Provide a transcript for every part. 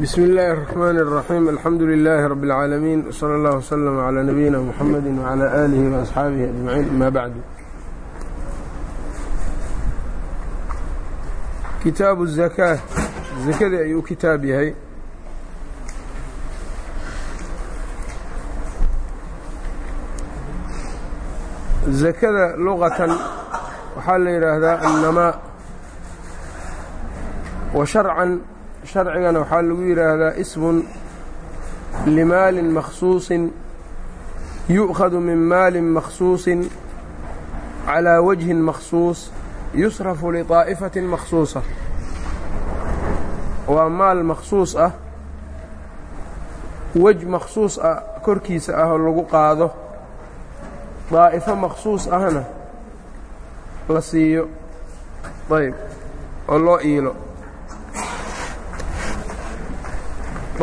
bsm اllaahi الرحmn الرaxيim alxamdu لilaahi rab اlcaalamiin wslى اllah wslm عlى nabiyina mxamedi wعlى aalihi وaصxaabihi aجmaciin ama bacdu kitaabu الزakاة zakadii ayuu kitaab yahay zakada luqatan waxaa la yidhaahdaa annamaa wa sharcan sharcigana waxaa lagu yidhaahdaa ismun limaalin makhsuusin yu'khadu min maalin makhsuusin calaa wajhin makhsuus yusrafu liطaa'ifatin makhsuusa. Waa maal makhsuus ah wej makhsuus ah korkiisa ah oo lagu qaado. Daa'ifo makhsuus ahna la siiyo ayb oo loo iilo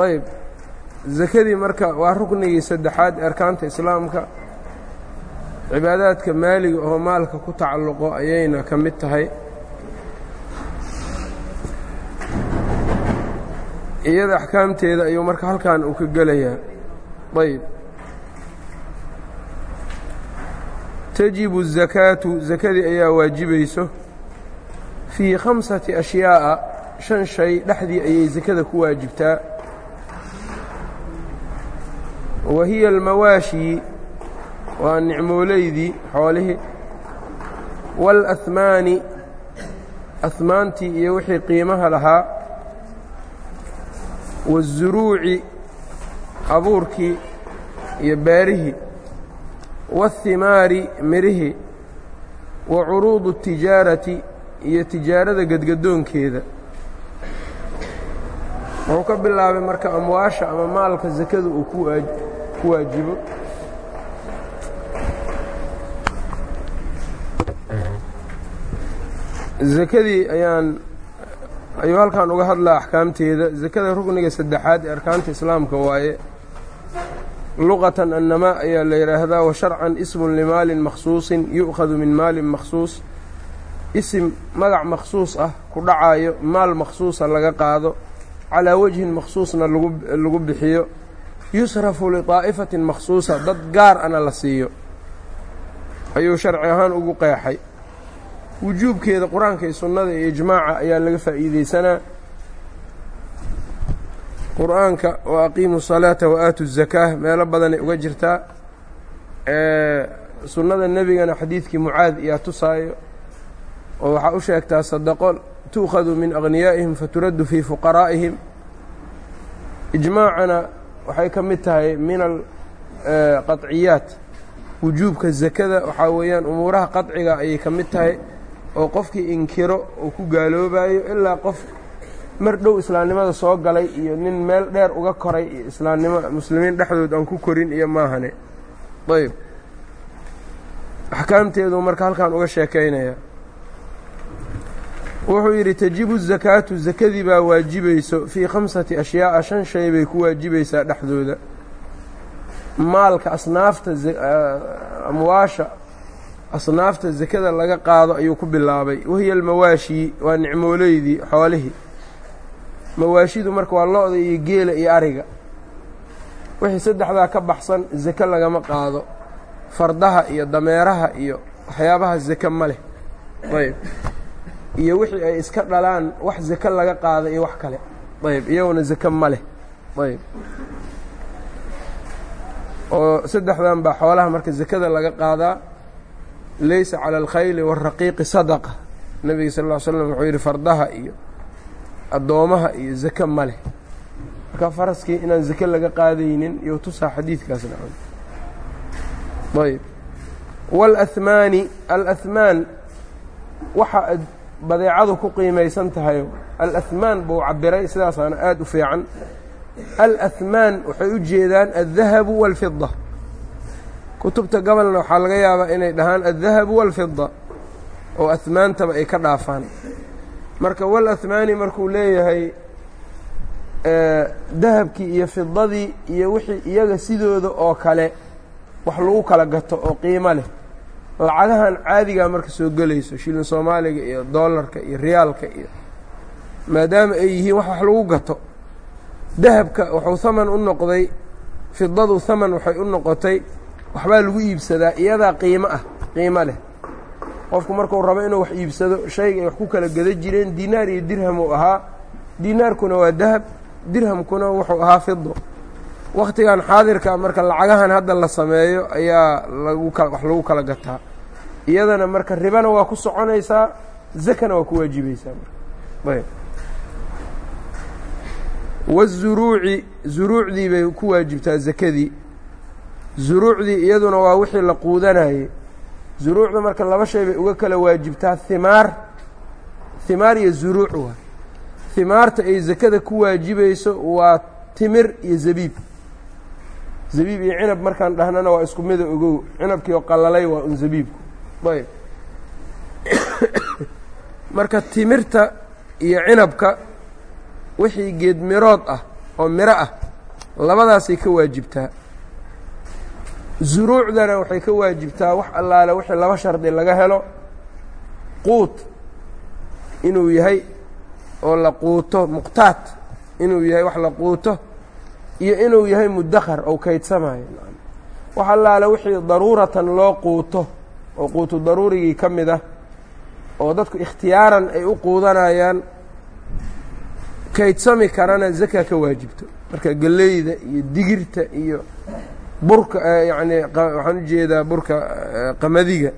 ayb sakadii marka waa ruknigii saddexaad arkaanta islaamka cibaadaadka maaliga oo maalka ku tacalluqo ayayna ka mid tahay iyada axkaamteeda ayuu marka halkan uu ka gelayaa ayb tajibu الzakaatu zakadii ayaa waajibayso fii khamsati ashyaaءa shan shay dhexdii ayay sakada ku waajibtaa wa hiya almawaashi waa nicmooleydii xoolihii wاlahmaani ahmaantii iyo wixii qiimaha lahaa waالzuruuci abuurkii iyo beerihii waاhimaari mirihii wa curuudu الtijaarati iyo tijaarada gedgadoonkeeda wuxuu ka bilaabay marka amwaasha ama maalka sakada uu ku waajibo. Sakadii ayaan ayuu halkan uga hadlaa axkaamteeda. Sakada rukniga saddexaad ee arkaanta islaamka waaye luqatan annamaa ayaa la yidhaahdaa wa sharcan ismun limaalin makhsuusin yu'khadu min maalin makhsuus. Isim magac makhsuus ah ku dhacaayo maal makhsuusa laga qaado calaa wajhin makhsuusna lagu bixiyo yusrafu liطaa'ifatin makhsuusa dad gaar ana la siiyo ayuu sharci ahaan ugu qeexay wujuubkeeda qur-aanka iyo sunnada iyo ijmaaca ayaa laga faa'iideysanaa qur-aanka wa aqiimu الsalaata wa aatu الzakaa meelo badanay uga jirtaa sunnada nebigana xadiidkii mucaad iyaa tusaayo oo waxaa u sheegtaa sadaqo tu'khadu min aghniyaa'ihim faturaddu fii fuqaraa'ihim ijmaacana waxay ka mid tahay min alqaطciyaat wujuubka zakada waxaa weeyaan umuuraha qaطciga ayay ka mid tahay oo qofkii inkiro uu ku gaaloobayo ilaa qof mar dhow islaamnimada soo galay iyo nin meel dheer uga koray iyo islaamnimo muslimiin dhexdood aan ku korin iyo maahane. Ayb axkaamteedu marka halkan uga sheekaynaya wuxuu yidhi tajibu zakaatu zakadii baa waajibayso fii khamsati ashyaaa shan shay bay ku waajibaysaa dhexdooda. Maalka asnaafta amwaasha asnaafta sakada laga qaado ayuu ku bilaabay. Wahiya almawaashii waa nicmooleydii xoolihii. Mawaashidu marka waa lo-da iyo geela iyo ariga. Wixii saddexdaa ka baxsan sake lagama qaado. Fardaha iyo dameeraha iyo waxyaabaha sake ma leh. Ayb iyo wixii ay iska dhalaan wax zake laga qaada iyo wax kale. Ayb iyaguna zake ma leh. Ayb oo saddexdan baa xoolaha marka zakada laga qaadaa laysa cala alkhayli waaraqiiqi sadaqa. Nebiga sal ll slam wuxuu yidhi fardaha iyo addoomaha iyo zake ma leh. Marka faraskii inaan zake laga qaadaynin iyo tusaa xadiidkaasna ayb wاlahmaani alahmaan waxa badeecadu ku qiimaysan tahay alahmaan buu cabiray sidaasaana aada u fiican. Alahmaan waxay u jeedaan aldahabu wاlfida kutubta gobolna waxaa laga yaabaa inay dhahaan aldahabu wاlfida oo ahmaantaba ay ka dhaafaan. Marka walahmaani markuu leeyahay dahabkii iyo fidadii iyo wixii iyaga sidooda oo kale wax lagu kala gato oo qiimo leh lacagahan caadigaa marka soo gelayso shilin soomaaliga iyo doolarka iyo riyaalka iyo maadaama ay yihiin wax wax lagu gato. Dahabka wuxuu haman u noqday fidadu haman waxay u noqotay waxbaa lagu iibsadaa iyadaa qiimo ah qiimo leh. Qofku markuu rabo inuu wax iibsado shayga ay wax ku kala geda jireen dinaar iyo dirham uu ahaa. Dinaarkuna waa dahab dirhamkuna wuxuu ahaa fido wakhtigan xaadirka marka lacagahan hadda la sameeyo ayaa lagu wax lagu kala gataa iyadana marka ribana waa ku soconaysaa zakana waa ku waajibaysaa ayb. Wazuruuci zuruucdii bay ku waajibtaa zakadii. Zuruucdii iyaduna waa wixii la quudanayey zuruucda marka laba shay bay uga kala waajibtaa himaar himaar iyo zuruuc waa. Himaarta ay zakada ku waajibayso waa timir iyo zabiib. Zabiib iyo cinab markaan dhahnana waa isku mida ogow. Cinabkii oo qalalay waa un zabiibku ayb. Marka timirta iyo cinabka wixii geed mirood ah oo miro ah labadaasay ka waajibtaa. Zuruucdana waxay ka waajibtaa wax allaale wixii laba shardi laga helo. Quut inuu yahay oo la quuto muqtaat inuu yahay wax la quuto iyo inuu yahay mudakhar oo kaydsamayo wax allaale wixii daruuratan loo quuto oo quutu daruurigii ka mid ah oo dadku ikhtiyaaran ay u quudanayaan kaydsami karana zaka ka waajibto. Marka geleyda iyo digirta iyo burka yacni waxaan u jeedaa burka qamadiga.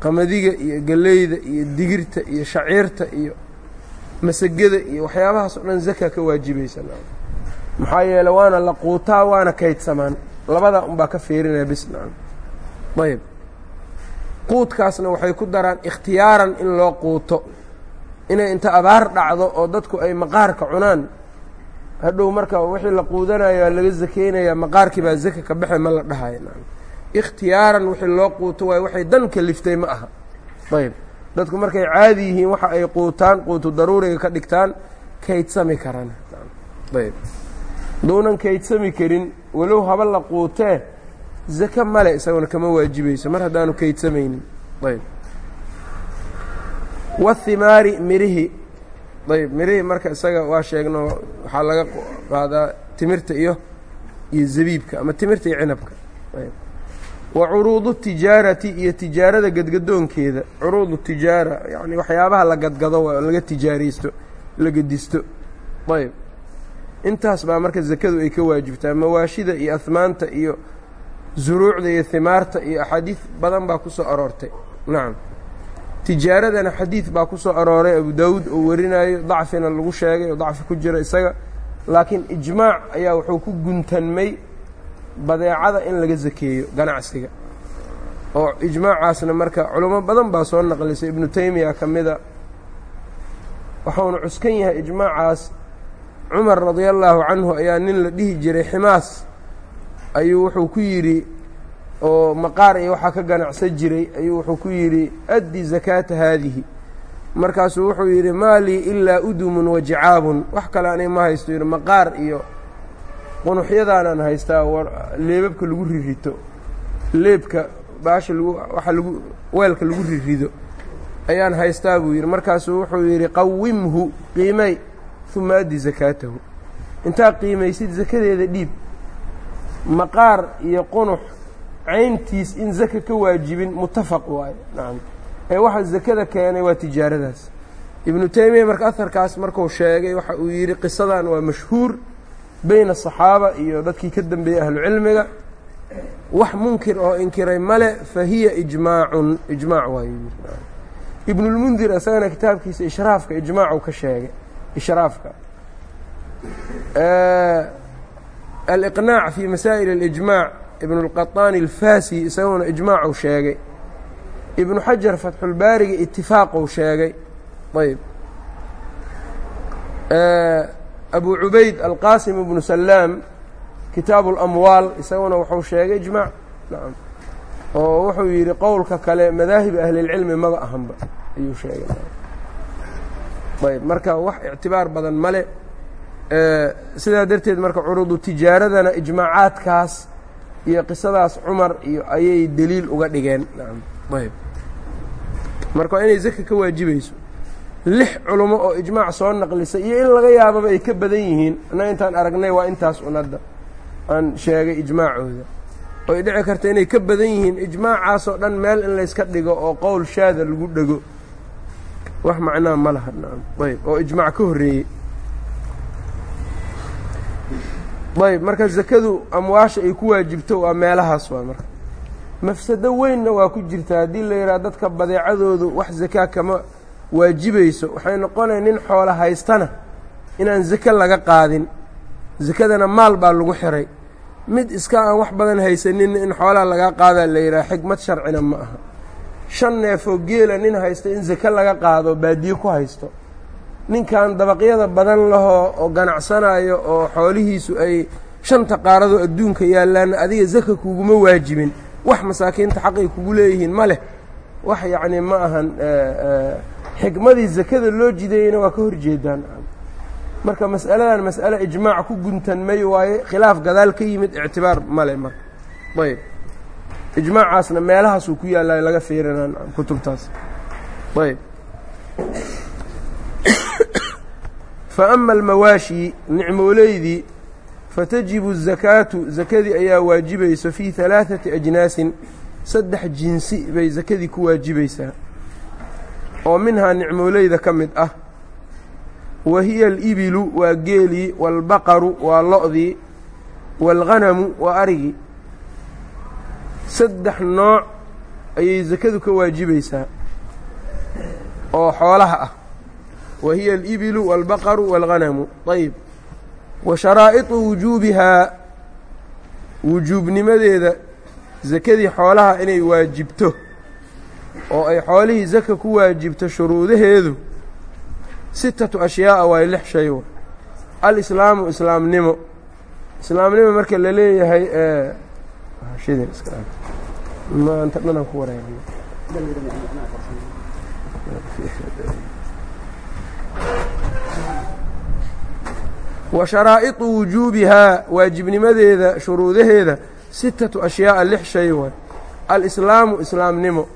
Qamadiga iyo geleyda iyo digirta iyo shaciirta iyo masagada iyo waxyaabahaas o dhan zaka ka waajibaysa maxaa yeele waana la quutaa waana kaydsamaan. Labadaa unbaa ka feerinaya bis ayb quudkaasna waxay ku daraan ikhtiyaaran in loo quuto. Inay inta abaar dhacdo oo dadku ay maqaarka cunaan. Hadhow marka wixii la quudanayaa laga zakeynayaa maqaarkii baa zaka ka baxe ma la dhahayo ikhtiyaaran wixii loo quuto waayo waxay dan kaliftay ma aha. Ayb. Dadku markay caadi yihiin waxa ay quutaan quutu daruuriga ka dhigtaan kaydsami karaan. Ayb. Haduunan kaydsami karin walow haba la quutee zake male isaguna kama waajibayso mar haddaanu kaydsamaynin. Ayb. Wahimaari mirihi. Ayb mirihii marka isaga waa sheegno waxaa laga qaadaa timirta iyo iyo zabiibka ama timirta iyo cinabka. Wa curuudu tijaarati iyo tijaarada gadgadoonkeeda. Curuudu tijaara yani waxyaabaha la gadgado waa laga tijaaraysto la gedisto. Ayb. Intaas baa marka zakadu ay ka waajibtaa. Mawaashida iyo ahmaanta iyo zuruucda iyo himaarta iyo axaadiid badan baa ku soo aroortay. Nacam tijaaradana xadiid baa ku soo arooray abu daawuud oo warinayo dacfina lagu sheegay oo dacfi ku jira isaga. Laakiin ijmaac ayaa wuxuu ku guntanmay badeecada in laga zakeeyo ganacsiga. Oo ijmaacaasna marka culamo badan baa soo naqlisay. Ibnu taymiya ka mida waxauna cuskan yahay ijmaacaas. Cumar radia allaahu canhu ayaa nin la dhihi jiray ximaas ayuu wuxuu ku yidhi oo maqaar iyo waxaa ka ganacsan jiray ayuu wuxuu ku yidhi addi zakaata haadihi. Markaasuu wuxuu yidhi maa lii ilaa udumun wa jicaabun. Wax kale anay ma haysto yidhi maqaar iyo qunuxyadaanaan haystaa leebabka lagu ririto leebka baasha lagu waxa lagu weelka lagu rirido ayaan haystaa buu yidhi. Markaasuu wuxuu yidhi qawimhu qiimay uma addi zakaatahu. Intaa qiimaysid zakadeeda dhiib maqaar iyo qunux cayntiis in zaka ka waajibin mutafaq waayo nacam ee waxa zakada keenay waa tijaaradaas. Ibnu taymiya marka aharkaas marku sheegay waxa uu yidhi qisadan waa mashhuur bayna asaxaaba iyo dadkii ka dambeeyey ahlucilmiga wax munkir oo inkiray male fa hiya ijmaacun. Ijmaac waayo ibnulmundir isagana kitaabkiisa ishraafka ijmaacu ka sheegay. Ishraafka aliqnaac fii masaa'il alijmaac ibnuulqataani alfaasi isaguona ijmaacuu sheegay. ibnu xajar fatxulbaariga itifaaquu sheegay. ayb abu cubayd alqaasim ibnu salaam kitaabu اlamwaal isaguna wuxuu sheegay ijmaac naam oo wuxuu yidhi qowlka kale madaahib ahlilcilmi maba ahanba ayuu sheegay. ayb marka wax ictibaar badan male sidaa darteed marka curuudu tijaaradana ijmaacaadkaas iyo qisadaas cumar iyo ayay deliil uga dhigeen. Ayb. Marka waa inay zaka ka waajibayso lix culummo oo ijmaac soo naqlisay iyo in laga yaababa ay ka badan yihiin annaga intaan aragnay waa intaas unadda. Aan sheegay ijmaacooda. Oo ay dhici karta inay ka badan yihiin ijmaacaasoo dhan meel in layska dhigo oo qowl shaada lagu dhego wax macnaa ma laha ayb. Oo ijmaac ka horreeyey ayb marka zakadu amwaasha ay ku waajibto waa meelahaas waa marka. Mafsado weynna waa ku jirta. Haddii la yidhaha dadka badeecadoodu wax zakaa kama waajibayso waxay noqonaya nin xoola haystana inaan zake laga qaadin. Zakadana maal baa lagu xiray. Mid iska aan wax badan haysaninna in xoolaha lagaa qaadaa la yidhaha xigmad sharcina ma aha. Shan neefoo geela nin haysto in zake laga qaado baadiye ku haysto ninkan dabaqyada badan lahoo oo ganacsanayo oo xoolihiisu ay shanta qaaradoo adduunka yaallaanna adiga zaka kuguma waajibin. Wax masaakiinta xaqay kugu leeyihiin ma leh. Wax yacni ma ahan xikmadii zakada loo jideeyeyna waa ka horjeedaan. Marka mas'aladan mas'ale ijmaac ku guntan may waaye khilaaf gadaal ka yimid ictibaar male marka. Ayb. Ijmaacaasna meelahaasuu ku yaallay laga fiirinaa kutubtaas. Ayb faama almawaashi nicmooleydii fatajibu azakaatu sakadii ayaa waajibayso fii halaaثati ajnaasin saddex jinsi bay sakadii ku waajibaysaa. Oo minhaa nicmooleyda ka mid ah wa hiya alibilu waa geelii waalbaqaru waa lo'dii waalghanamu waa arigii. Saddex nooc ayay sakadu ka waajibaysaa oo xoolaha ah wa hiya alibilu waalbaqaru waalghanamu ayb wa sharaa'iطu wujuubihaa wujuubnimadeeda sakadii xoolaha inay waajibto oo ay xoolihii zaka ku waajibto shuruudaheedu sitatu ashyaa'a waay lix shay alislaamu islaamnimo islaamnimo marka la leeyahay maanta dhanaan ku wareerna wa sharaa'iطu wujuubihaa waajibnimadeeda shuruudaheeda sitatu ashyaa'a lix shay waay. Alislaamu islaamnimo.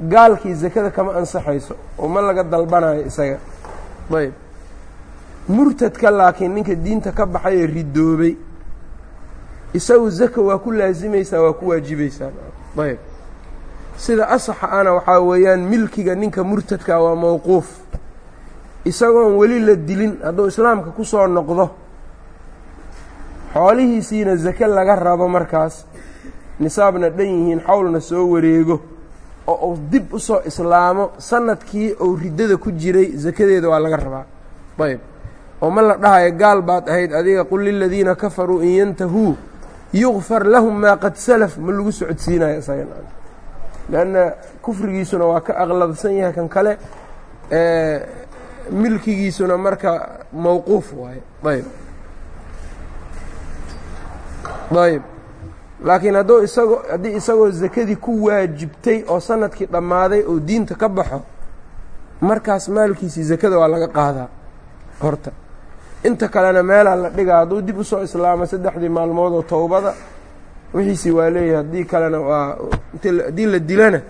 Gaalkii zakada kama ansaxayso oo ma laga dalbanayo isaga. Ayb murtadka laakiin ninka diinta ka baxay ee ridoobay. Isagu zaka waa ku laasimaysaa waa ku waajibaysaa. Ayb sida asaxa ana waxaa weeyaan milkiga ninka murtadka waa mawquuf isagoon weli la dilin hadduu islaamka ku soo noqdo xoolihiisiina zake laga rabo markaas nisaabna dhan yihiin xawlna soo wareego oo uu dib u soo islaamo sannadkii uu riddada ku jiray zakadeeda waa laga rabaa. Ayb oo ma la dhahayo gaal baad ahayd adiga qul liladiina kafaruu in yantahuu yugfar lahum maa qad salaf ma lagu socodsiinayo isaga. Leanna kufrigiisuna waa ka aqladsan yahay kan kale milkigiisuna marka mawquuf waaye. Ayb. Ayb. Laakiin hadduu isagoo haddii isagoo zakadii ku waajibtay oo sannadkii dhammaaday oo diinta ka baxo markaas maalkiisii zakada waa laga qaadaa horta. Inta kalena meelaa la dhigaa hadduu dib u soo islaamo saddexdii maalmood oo towbada wixiisii waa leeyahay haddii kalena waa haddii la dilana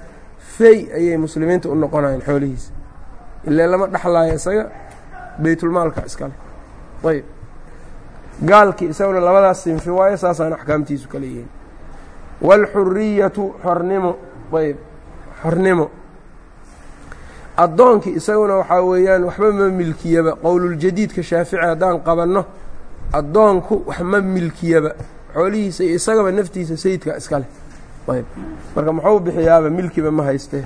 fey ayay muslimiinta u noqonayaan xoolihiisa ile lama dhexlaayo isaga baytulmaalka iskale ayb gaalkii isaguna labadaas sinfi waayo saasaan axkaamtiisu kala yihiin. Waalxuriyatu xornimo. Ayb xornimo. Addoonkii isaguna waxaa weeyaan waxba ma milkiyaba. Qowluljadiidka shaafici haddaan qabanno addoonku wax ma milkiyaba. Xoolihiisa iyo isagaba naftiisa sayidka iskale ayb marka muxuu bixiyaaba milkiba ma haystee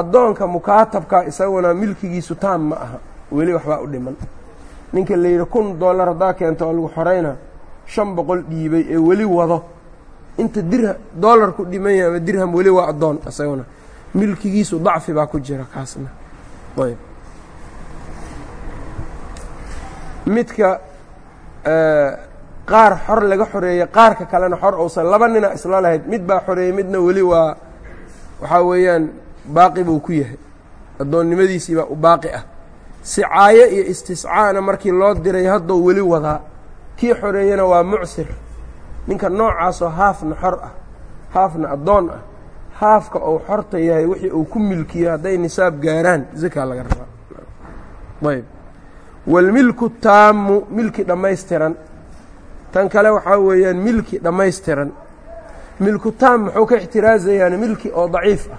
addoonka mukaatabka isaguna milkigiisu taam ma aha. Weli waxbaa u dhiman. Ninka la yidhi kun dollar haddaa keento oo lagu xorayna shan boqol dhiibay ee weli wado. Inta dirha dollar ku dhiman yahay ama dirham weli waa addoon isaguna. Milkigiisu dacfi baa ku jira kaasna. Ayb midka qaar xor laga xoreeyey qaarka kalena xor uusan laba nina isla lahayd mid baa xoreeyey midna weli waa waxaa weeyaan baaqi buu ku yahay. Addoonnimadiisii baa u baaqi ah. Sicaayo iyo istiscaana markii loo diray haddou weli wadaa kii xoreeyena waa mucsir. Ninka noocaasoo haafna xor ah haafna addoon ah haafka uu xorta yahay wixii uu ku milkiyo hadday nisaab gaaraan zakaa laga rabaa. Ayb. Wاlmilku taamu milki dhammaystiran. Tan kale waxaa weeyaan milki dhammaystiran. Milku taam muxuu ka ixtiraazayaani milki oo daciif ah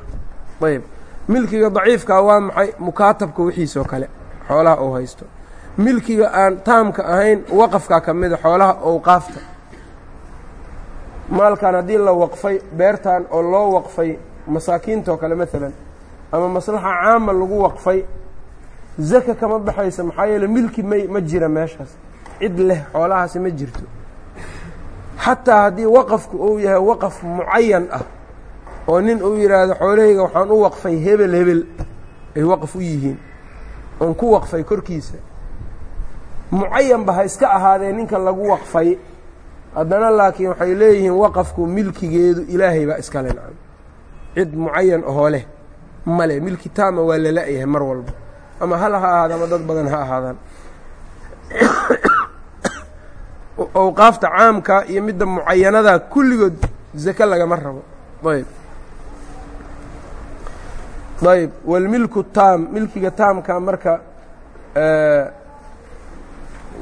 ayb. Milkiga daciifkaa waa maxay? Mukaatabka wixiisoo kale. Xoolaha uu haysto. Milkiga aan taamka ahayn waqafkaa ka mida xoolaha owqaafta maalkan haddii la waqfay beertan oo loo waqfay masaakiintoo kale maalan ama maslaxa caama lagu waqfay zaka kama baxaysa maxaa yeele milki may ma jira meeshaas. Cid leh xoolahaasi ma jirto. Xataa haddii waqafku uu yahay waqaf mucayan ah oo nin uu yidhaahdo xoolahayga waxaan u waqfay hebel hebel. Ay waqaf u yihiin. Oon ku waqfay korkiisa. Mucayanba ha iska ahaadee ninka lagu waqfay. Haddana laakiin waxay leeyihiin waqafku milkigeedu ilaahay baa iskale nacam cid mucayan ahoo leh male milki taama waa lala-yahay mar walba. Ama hal ha ahaada ama dad badan ha ahaadaan. Awqaafta caamka iyo midda mucayanada kulligood zake lagama rabo. Ayb ayb wاlmilku taam milkiga taamka marka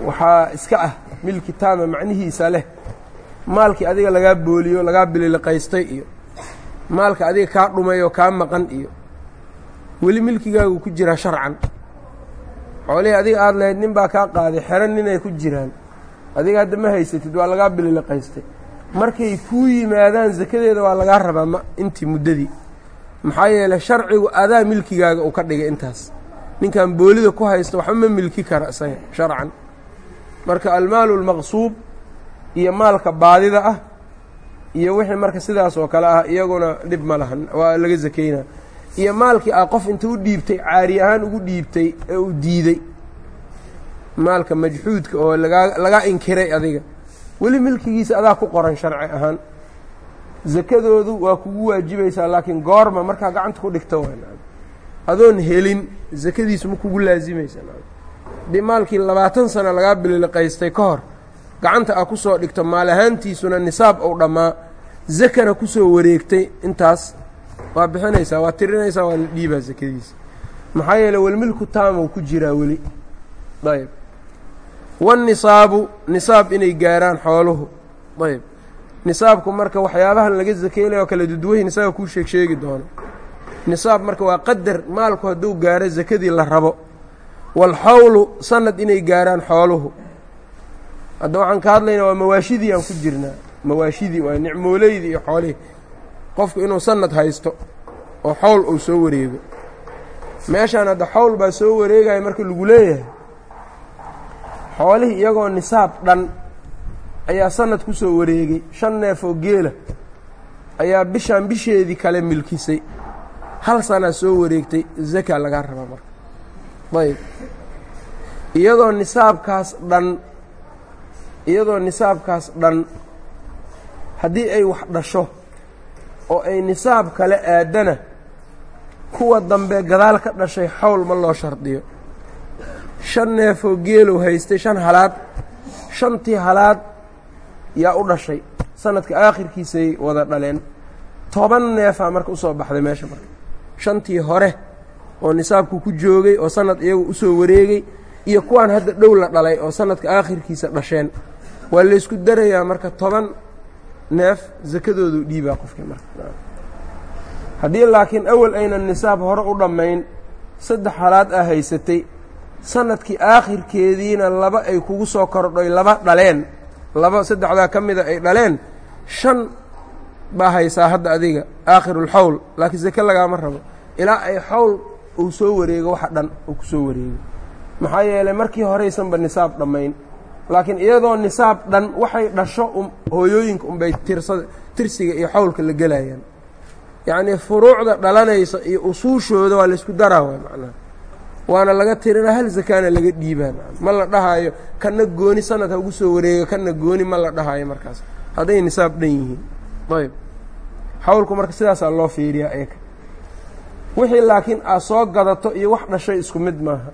waxaa iska ah milki taama macnihiisa leh. Maalkii adiga lagaa booliyo lagaa bililiqaystay iyo maalka adiga kaa dhumay oo kaa maqan iyo weli milkigaagu ku jiraa sharcan. Xoolihii adiga aada lahayd nin baa kaa qaaday xero ninay ku jiraan. Adiga hadda ma haysatid waa lagaa bililiqaystay. Markay kuu yimaadaan sakadeeda waa lagaa rabaa ma intii muddadii maxaa yeeley sharcigu adaa milkigaaga uu ka dhigay intaas. Ninkan boolida ku haysta waxba ma milki kara isaga sharcan. Marka almaalu lmaqsuub iyo maalka baadida ah iyo wixii marka sidaas oo kale ah iyaguna dhib ma lahan waa laga sakeynaa iyo maalkii ah qof inta u dhiibtay caari ahaan ugu dhiibtay ee uu diidey maalka majxuudka oo lagaa lagaa inkiray adiga. Weli milkigiisa adaa ku qoran sharci ahaan sakadoodu waa kugu waajibaysaa laakiin goorma markaa gacanta ku dhigta waa adoon helin sakadiisu ma kugu laasimaysa haddii maalkii labaatan sano lagaa bililiqaystay ka hor gacanta a ku soo dhigto maal ahaantiisuna nisaab ou dhammaa zakana ku soo wareegtay intaas waa bixinaysaa waa tirinaysaa waa la dhiibaa sakadiisa maxaa yeele walmilku taamou ku jiraa weli. Ayb wanisaabu nisaab inay gaaraan xooluhu. Ayb nisaabku marka waxyaabahan laga sakeynayo oo kale dudwahin isaga kuu sheeg sheegi doono. Nisaab marka waa qadar maalku hadduu gaaro sakadii la rabo. Walxawlu sanad inay gaaraan xooluhu. Hadda waxaan ka hadlaynaa waa mawaashidii aan ku jirnaa. Mawaashidii waa nicmooleydii iyo xoolihii. Qofku inuu sanad haysto oo xowl uu soo wareego. Meeshaan hadda xowl baa soo wareegaya marka lagu leeyahay xoolihii iyagoo nisaab dhan ayaa sanad ku soo wareegay shan neef oo geela ayaa bishaan bisheedii kale milkisay. Hal sanaa soo wareegtay zaka lagaa rabaa marka. Ayb iyadoo nisaabkaas dhan iyadoo nisaabkaas dhan haddii ay wax dhasho oo ay nisaab kale aadana kuwa dambe gadaal ka dhashay xowl ma loo shardiyo. Shan neefoo geelow haystay shan halaad shantii halaad yaa u dhashay. Sanadka aakhirkiisay wada dhaleen. Toban neefaa marka u soo baxday meesha marka. Shantii hore oo nisaabku ku joogay oo sanad iyagu u soo wareegay iyo kuwaan hadda dhow la dhalay oo sanadka aakhirkiisa dhasheen. Waa laysku darayaa marka toban neef sakadoodu dhiibaa qofkii marka. Haddii laakiin awal aynan nisaab hore u dhammayn saddex halaad ah haysatay. Sanadkii aakhirkeediina laba ay kugu soo kordhoy laba dhaleen laba saddexdaa ka mida ay dhaleen shan baa haysaa hadda adiga aakhirulxawl laakiin sake lagaama rabo. Ilaa ay xawl uu soo wareego waxa dhan uu ku soo wareego. Maxaa yeelay markii horeysanba nisaab dhammayn. Laakiin iyadoo nisaab dhan waxay dhasho hooyooyinka unbay tirsada tirsiga iyo xawlka la gelayaan. Yacnii furuucda dhalanaysa iyo usuushooda waa laysku daraa way macnaha waana laga tirinaa hal zakaana laga dhiibaan. Ma la dhahaayo kana gooni sanad ha ugu soo wareega kana gooni ma la dhahaayo markaas. Hadday nisaab dhan yihiin. Ayb xawlku marka sidaasaa loo fiiriyaa eeka wixii laakiin aad soo gadato iyo wax dhashay isku mid maaha.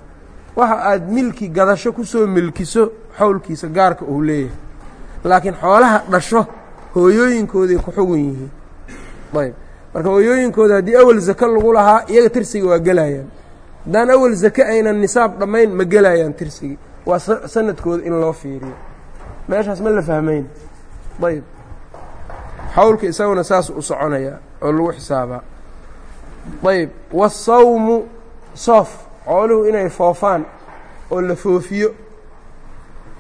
Waxa aad milki gadasho ku soo milkiso xawlkiisa gaarka uu leeyahay. Laakiin xoolaha dhasho hooyooyinkooday ku xugun yihiin. Ayb marka hooyooyinkooda haddii awal zake lagu lahaa iyaga tirsiga waa gelayaan haddaan awal zake aynan nisaab dhammayn ma gelayaan tirsigii. Waa sanadkooda in loo fiiriyo. Meeshaas ma la fahmayn. Ayb xawlka isaguna saas u soconayaa oo lagu xisaabaa ayb waasawmu soof xooluhu inay foofaan oo la foofiyo.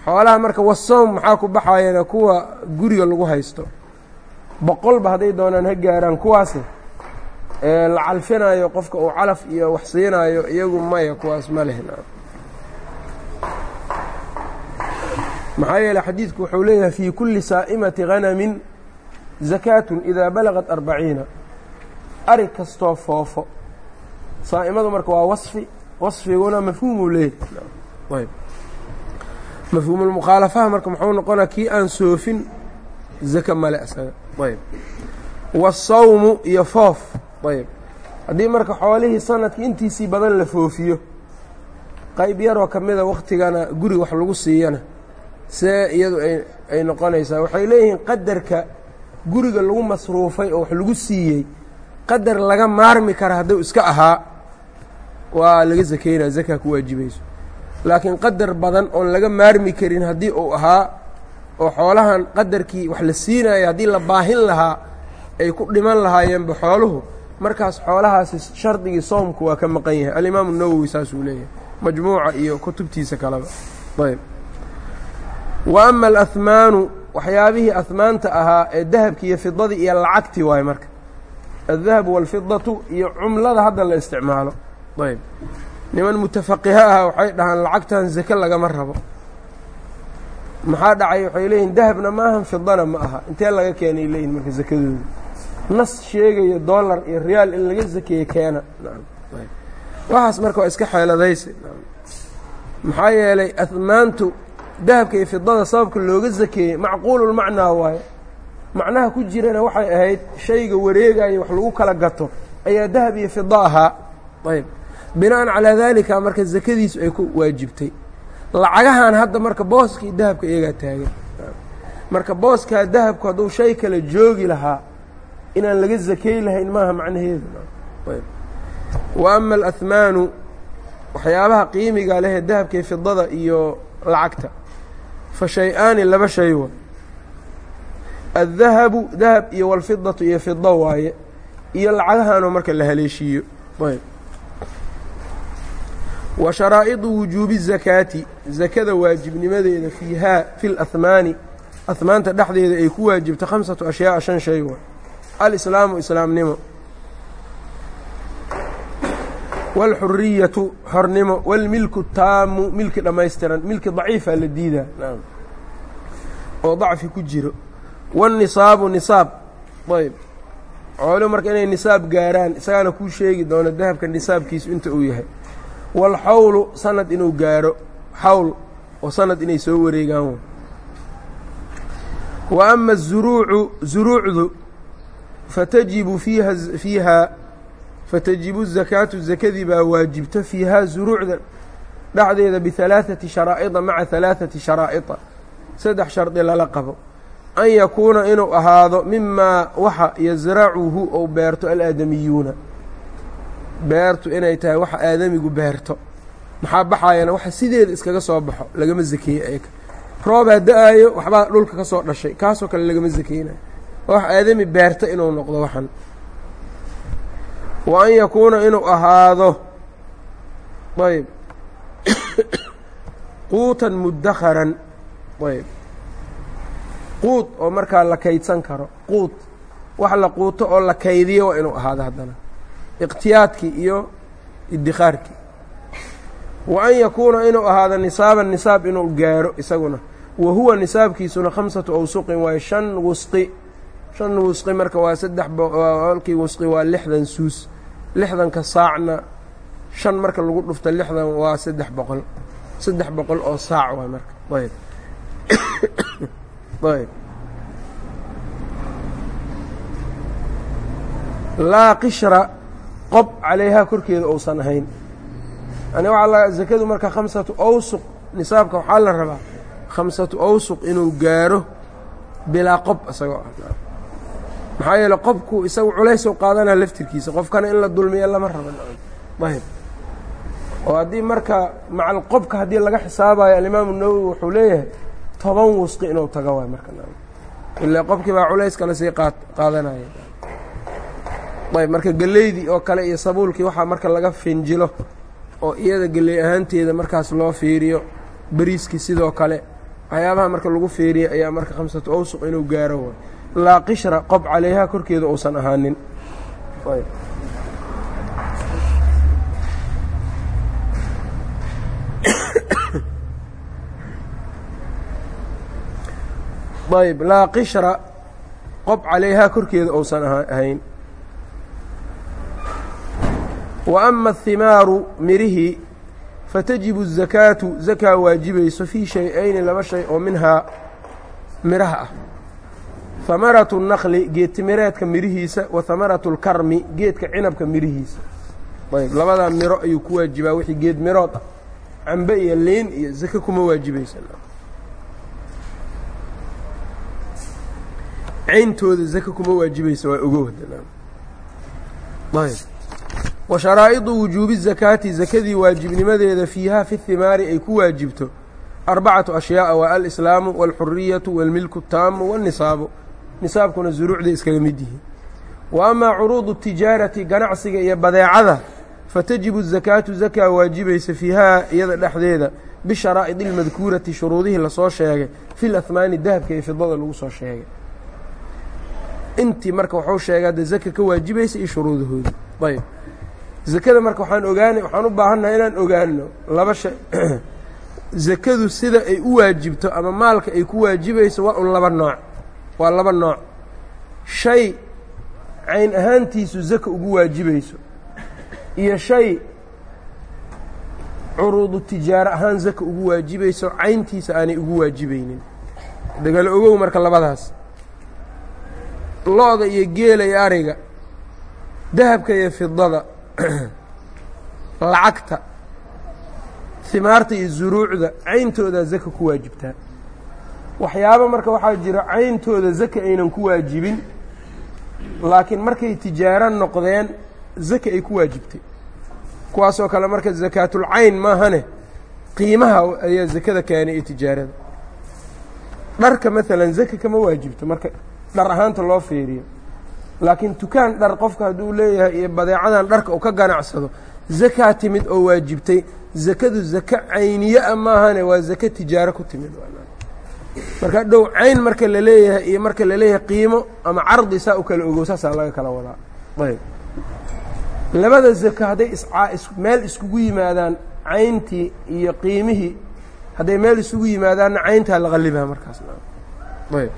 Xoolaha marka wasawm maxaa ku baxayana kuwa guriga lagu haysto. Boqolba hadday doonaan ha gaaraan kuwaasi la calfinayo qofka uu calaf iyo wax siinaayo iyagu maya kuwaas ma lehna. Maxaa yeeley xadiidku wuxuu leeyahay fii kulli saa'imati hanamin zakaatun idaa balagat arbaciina. Ari kastoo foofo. Saa'imadu marka waa wasfi wasfiguna mafhuumuu leeyahay. Mafhuumulmukhaalafaha marka muxuu noqonaa kii aan soofin zaka male isaga ayb. Waasawmu iyo foof ayb. Haddii marka xoolihii sannadkii intiisii badan la foofiyo qayb yaroo ka mida wakhtigana guri wax lagu siiyana see iyadu ay noqonaysaa. Waxay leeyihiin qadarka guriga lagu masruufay oo wax lagu siiyey qadar laga maarmi kara hadduu iska ahaa waa laga sakeynaa zakaa ku waajibayso laakiin qadar badan oon laga maarmi karin haddii uu ahaa oo xoolahan qadarkii wax la siinaya haddii la baahin lahaa ay ku dhiman lahaayeenba xooluhu markaas xoolahaasi shardigii soomku waa ka maqan yahay. Alimaamu nawowi saasuu leeyahay majmuuca iyo kutubtiisa kaleba. Ayb wa ama alahmaanu waxyaabihii ahmaanta ahaa ee dahabki iyo fidadii iyo lacagtii waaye marka. Aldahabu waalfidatu iyo cumlada hadda la isticmaalo. Ayb niman mutafaqiha ah waxay dhahaan lacagtan zake lagama rabo. Maxaa dhacay? Waxay leeyihiin dahabna maahan fidana ma aha. Intee laga keenay leeyihiin marka zakadooda nas sheegayo dollar iyo riyaal in laga zakeeye keena waxaas marka waa iska xeeladaysa maxaa yeelay ahmaantu dahabka iyo fidada sababka looga zakeeyey macquululmacnaa waaye. Macnaha ku jirana waxay ahayd shayga wareegayo wax lagu kala gato ayaa dahab iyo fida ahaa. Ayb bina'an calaa daalika marka zakadiisu ay ku waajibtay. Lacagahan hadda marka booskii dahabka iyagaa taagan marka booskaa dahabku hadduu shay kale joogi lahaa inaan laga zakey lahayn maaha macnaheedu. Wa ama alahmaanu waxyaabaha qiimiga lehee dahabkii fidada iyo lacagta fa shay-aani laba shay wa. Addahabu dahab iyo walfidatu iyo fida waaye iyo lacagahanoo marka la haleeshiiyo. Wa sharaa'idu wujuubi zakaati zakada waajibnimadeeda fiihaa fi lahmaani ahmaanta dhexdeeda ay ku waajibta khamsatu ashyaaa shan shay wa alislaamu islaamnimo wاlxuriyatu xornimo wاlmilku taamu milki dhammaystiran milki daciifa la diidaa oo dacfi ku jiro wاnisaabu nisaab ayb xoolo marka inay nisaab gaaraan isagaana kuu sheegi doono dahabka nisaabkiisu inta uu yahay wاlxawlu sanad inuu gaaro xawl oo sanad inay soo wareegaan wa ama الzuruucu zuruucdu fatajibu fiiha fiihaa fatajibu zakaatu zakadii baa waajibta fiiha zuruucda dhexdeeda bihalaaثati sharaa'ida maca halaaثati sharaa'ida saddex shardi lala qabo an yakuuna inuu ahaado mimaa waxa yasracuhu ou beerto alaadamiyuuna beertu inay tahay waxa aadamigu beerto maxaa baxayana waxa sideeda iskaga soo baxo lagama zakeeye eeka roob hadda'aayo waxbaa dhulka ka soo dhashay kaasoo kale lagama zakeynayo wax aadami beerta inuu noqdo waxan. Wa an yakuuna inuu ahaado ayb. Quutan muddakharan ayb. Quud oo markaa la kaydsan karo quud wax la quuto oo la kaydiyo waa inuu ahaado haddana. Iqtiyaadkii iyo iddikhaarkii wa an yakuuna inuu ahaado nisaaban nisaab inuu gaaro isaguna. Wa huwa nisaabkiisuna khamsatu awsuqin waayo shan wusqi shan wusqi marka waa saddex halkii wusqi waa lixdan suus. Lixdanka saacna shan marka lagu dhufto lixdan waa saddex boqol. Saddex boqol oo saac waay marka. Ayb ayb laa qishra qob calayhaa korkeeda ousan ahayn. Yani waxaa zakadu marka khamsatu awsuq nisaabka waxaa la rabaa khamsatu awsuq inuu gaaro bilaa qob isagoo ah maxaa yeele qofku isagu culaysoo qaadanaa laftirkiisa qofkana in la dulmiya lama rabo. Ayb oo haddii marka macal qobka haddii laga xisaabayo alimaamu nawowi wuxuu leeyahay toban wusqi inuu tago waay marka ilaa qofkii baa culays kale sii qaadanaya. Ayb marka geleydii oo kale iyo sabuulkii waxaa marka laga finjilo oo iyada geley ahaanteeda markaas loo fiiriyo beriiskii sidoo kale waxyaabaha marka lagu fiiriya ayaa marka khamsatu awsuq inuu gaaro way laa qishra qob calayhaa korkeeda uusan ahaanin. Ayb. Laa qishra qob calayhaa korkeeda uusan ahayn. Wa ama ahimaaru mirihii fatajibu الzakaatu zakaa waajibayso fii shay-ayni laba shay oo minhaa miraha ah hamaratu الnakli geed timireedka mirihiisa wa hamaratu اlkarmi geedka cinabka mirihiisa ayb labadaa miro ayuu ku waajibaa wixii geed mirood ah cambe iyo liin iyo zake kuma waajibaysa cayntooda zake kuma waajibaysa waa ogow ayb wa sharaa'idu wujuubi zakaati zakadii waajibnimadeeda fiihaa fi himaari ay ku waajibto arbacatu ashyaaءa waa alislaamu wاlxuriyatu wاlmilku الtaamu wاlnisaabu nisaabkuna zuruucday iskaga mid yihiin. Wa amaa curuudu tijaarati ganacsiga iyo badeecada fatajibu zakaatu zakaa waajibaysa fiihaa iyada dhexdeeda bisharaa'id اlmadkuurati shuruudihii la soo sheegay fi lahmaani dahabka iyo fidada lagu soo sheegay. Intii marka waxuu sheegaa de zaka ka waajibaysa iyo shuruudahooda. Ayb zakada marka waxaan ogaana waxaan u baahannahay inaan ogaano laba shay. Zakadu sida ay u waajibto ama maalka ay ku waajibayso waa un laba nooc waa laba nooc. Shay cayn ahaantiisu zaka ugu waajibayso iyo shay curuudu tijaaro ahaan zaka ugu waajibayso cayntiisa aanay ugu waajibaynin dagala ogow marka labadaas. Lo-da iyo geela iyo ariga dahabka iyo fidada lacagta himaarta iyo zuruucda cayntoodaa zaka ku waajibtaa waxyaaba marka waxaa jira cayntooda zaka aynan ku waajibin laakiin markay tijaaro noqdeen zaka ay ku waajibtay. Kuwaasoo kale marka zakaatulcayn maahane qiimaha ayaa zakada keenay iyo tijaarada. Dharka maalan zaka kama waajibto marka dhar ahaanta loo fiiriyo. Laakiin tukaan dhar qofka hadduu leeyahay iyo badeecadan dharka uu ka ganacsado zakaa timid oo waajibtay. Zakadu zaka cayniye a maahane waa zaka tijaaro ku timid marka dhow cayn marka la leeyahay iyo marka la leeyahay qiimo ama cardi saa u kala ogow saasaa laga kala wadaa. Ayb. Labada zaka hadday is meel iskugu yimaadaan cayntii iyo qiimihii hadday meel isugu yimaadaanna cayntaa la qalibaha markaas. Ayb.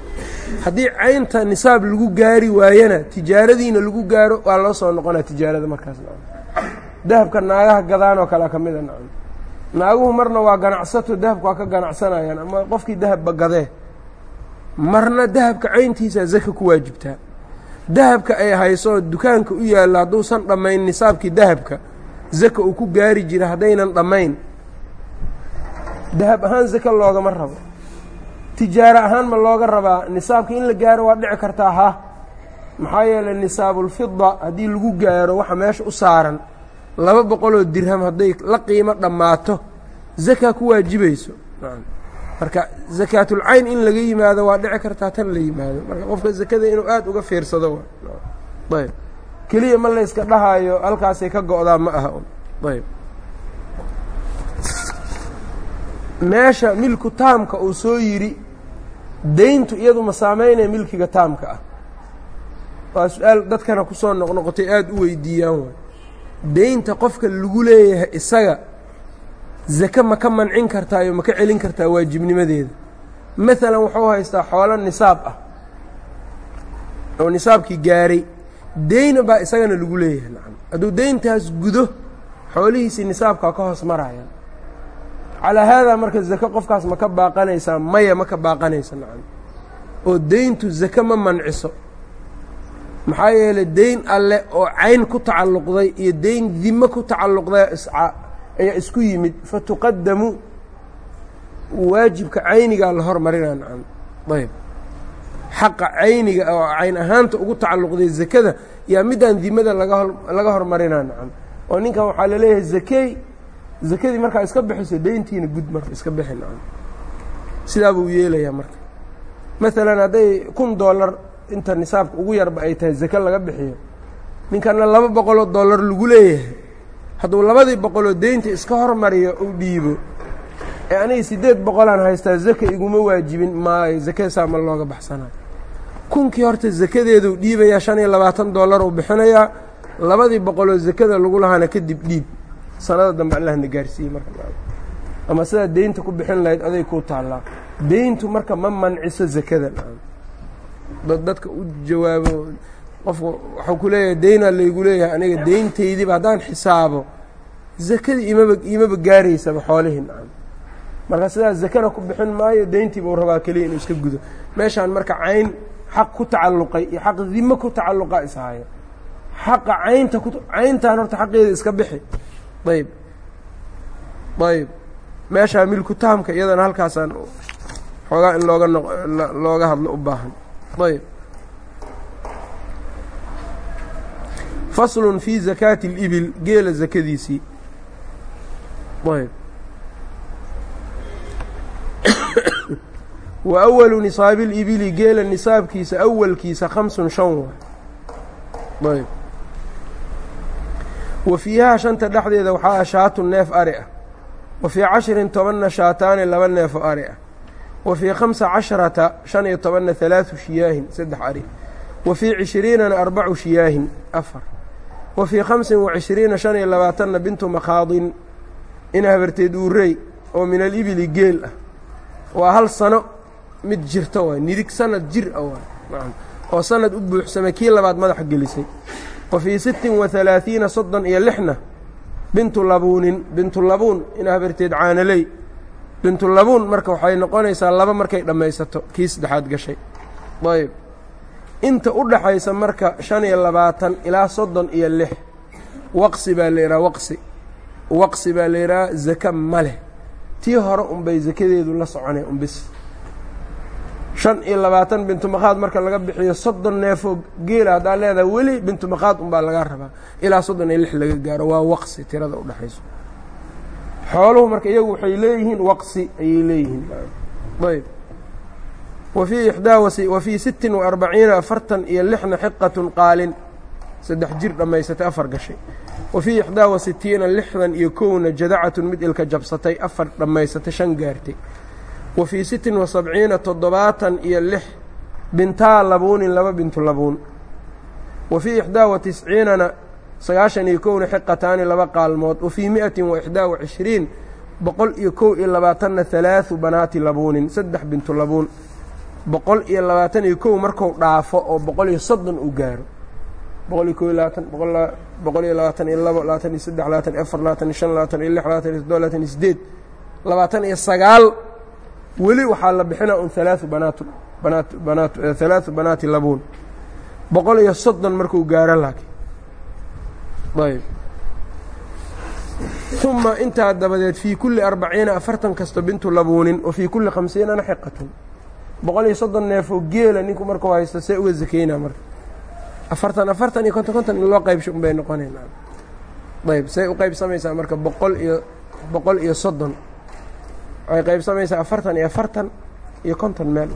Haddii caynta nisaab lagu gaari waayana tijaaradiina lagu gaaro waa loo soo noqonaa tijaarada markaas. Dahabka naagaha gadaan oo kale ka mida naaguhu marna waa ganacsato dahabka waa ka ganacsanayaan ama qofkii dahabba gadee marna dahabka cayntiisaa zaka ku waajibtaa dahabka ay hayso dukaanka u yaalla hadduusan dhammayn nisaabkii dahabka zaka uu ku gaari jira haddaynan dhammayn. Dahab ahaan zaka loogama rabo. Tijaaro ahaan ma looga rabaa. Nisaabka in la gaaro waa dhici kartaa ha. Maxaa yeelay nisaabulfida haddii lagu gaaro waxa meesha u saaran laba boqoloo dirham hadday la qiimo dhammaato zakaa ku waajibayso marka zakaatulcayn in laga yimaado waa dhici kartaa tan la yimaado. Marka qofka zakada inuu aada uga fiirsado ayb. Keliya ma layska dhahaayo halkaasay ka go-daa ma aha ayb. Meesha milku taamka uu soo yidhi deyntu iyadu ma saameynaya milkiga taamka ah. Waa su'aal dadkana ku soo noqnoqotay aada u weydiiyaan waay deynta qofka lagu leeyahay isaga zake ma ka mancin kartaa iyo ma ka celin kartaa waajibnimadeeda. Maalan wuxuu haystaa xoolo nisaab ah oo nisaabkii gaaray deyna baa isagana lagu leeyahay nacam. Hadduu deyntaas gudo xoolihiisii nisaabkaa ka hoos marayaan calaa haadaa marka zake qofkaas ma ka baaqanaysaa maya ma ka baaqanaysa nacam. Oo deyntu zake ma manciso maxaa yeelay deyn alle oo cayn ku tacalluqday iyo deyn dimo ku tacalluqday ayaa isku yimid fatuqadamu waajibka caynigaa la hormarinaa nacam ayb xaqa cayniga oo cayn ahaanta ugu tacalluqday zakada yaa midaan dimada laga hormarinaa nacam. Oo ninkan waxaa la leeyahay zakey zakadii markaa iska bixiso deyntiina gud marka iska bixi nacam. Sidaa buu yeelayaa marka. Maalan hadday kun dollar inta nisaabka ugu yarba ay tahay zake laga bixiyo ninkana laba boqoloo dollar lagu leeyahay hadduu labadii boqoloo deynta iska hormariyo uu dhiibo ee aniga siddeed boqolaan haystaa zaka iguma waajibin maayo zakada saa ma looga baxsanayo kunkii horta zakadeeduu dhiibayaa shan iyo labaatan dollar uu bixinayaa labadii boqoloo zakada lagu lahaana kadib dhiib. Sanada dambe allahna gaarsiiyey marka ama sidaa deynta ku bixin lahayd aday kuu taallaa. Deyntu marka ma manciso zakada dadka u jawaabo qofku waxuu ku leeyahay deynaa laygu leeyahay aniga deyntaydiiba haddaan xisaabo. Zakadii imaba imaba gaaraysaba xoolihii nacam. Marka sidaas zakana ku bixin maayo deyntii buu rabaa keliya inuu iska gudo. Meeshaan marka cayn xaq ku tacalluqay iyo xaq dimo ku tacalluqa ishaya xaqa caynta ku cayntaan horta xaqeeda iska bixi. Ayb ayb meeshaa milku tahamka iyadana halkaasaan xoogaa in looga noq looga hadlo u baahan ayb faslun fii zakaati اlibil geela zakadiisii ayb wa awalu nisaabi اlibili geela nisaabkiisa awalkiisa khamsun shan waay ayb wa fiihaa shanta dhexdeeda waxaa ah shaatu neef ari ah wa fii cashirin tobanna shaataani laba neefo ari ah wa fii khamsa casharata shan iyo tobanna halaaثu shiyaahin saddex ari. Wa fii cishiriinana arbacu shiyaahin afar. Wa fii khamsin wa cishiriina shan iyo labaatanna bintu makhaadin in habarteed uurey oo min alibili geel ah. Waa hal sano mid jirta waay nidig sanad jir ah waay oo sanad u buuxsamay kii labaad madaxa gelisay. Wa fii sittin wa halaaثiina soddon iyo lixna bintu labuunin bintu labuun in habarteed caanaley bintu labuun marka waxay noqonaysaa laba markay dhammaysato kii saddexaad gashay. Ayb inta u dhaxaysa marka shan iyo labaatan ilaa soddon iyo lix waqsi baa la yidhaha waqsi. Waqsi baa la yidhaha zaka ma leh. Tii hore unbay zakadeedu la soconay unbis. Shan iyo labaatan bintu makhaad marka laga bixiyo soddon neefoo geela haddaa leedahay weli bintu makhaad unbaa laga rabaa. Ilaa soddon iyo lix laga gaaro waa waqsi tirada u dhexayso xooluhu marka iyagu waxay leeyihiin waqsi ayay leeyihiin. Ayb. Wa fii ixdaa wa fii sittin wa arbaciina afartan iyo lixna xiqatun qaalin. Saddex jir dhammaysatay afar gashay. Wa fii ixdaa lixdan iyo kowna jadacatun mid ilka jabsatay afar dhammaysatay shan gaartay. Wa fii sittin wa sabciina toddobaatan iyo lix bintaa labuunin laba bintu labuun. Wa fii tisciinana sagaashan iyo kowna xiqataani laba qaalmood wa fii mi'atin wa ixdaa wa cishriin boqol iyo kow iyo labaatanna halaaثu banaati labuunin saddex bintu labuun. Boqol iyo labaatan iyo kow marku dhaafo oo boqol iyo soddon uu gaaro. Boqol iyo kow iyo labaatan boqol iyo labaatan iyo labo labaatan iyo saddex labaatan iyo afar labaatan iyo shan labaatan iyo lix labaatan iyo toddoba labaatan iyo sideed labaatan iyo sagaal. Weli waxaa la bixinaa un halaau banaatu banaat banaat halaau banaati labuun. Boqol iyo soddon markuu gaaro laakiin ayb uma intaa dabadeed fii kulli arbaciina afartan kasta bintu labuunin wa fii kulli khamsiinana xiqatun boqol iyo soddon neefoo geela ninku markuu haysto see uga zakeynaa marka afartan afartan iyo konton konton in loo qaybsho bay noqonaynaa ayb say u qaybsamaysaa marka boqol iyo boqol iyo soddon waxay qaybsamaysaa afartan iyo afartan iyo konton meel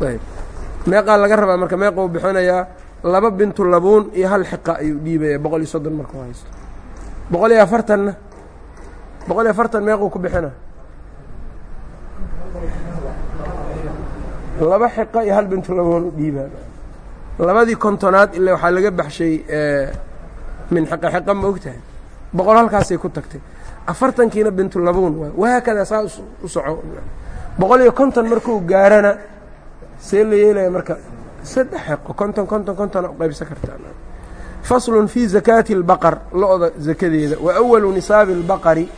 ayb meeqaa laga rabaa marka meeqa uu bixinayaa laba bintu labuun iyo hal xiqa ayuu dhiibaya boqol iyo soddon markuu haysto. Boqol iyo afartanna boqol iyo afartan meequu ku bixina laba xiqa iyo hal bintu labuun dhiibaa labadii kontonaad ila waxaa laga baxshay min xiqa xiqa ma og boqol halkaasay ku tagtay. Afartankiina bintu labuun waay wahaakadaa saa u soco. Boqol iyo konton markuu gaarana see la yeelaya marka saddex xeqo konton konton kontona uqaybsan kartaa faslun fii zakaati albaqar lo-da zakadeeda. Wa awalu nisaabi albaqari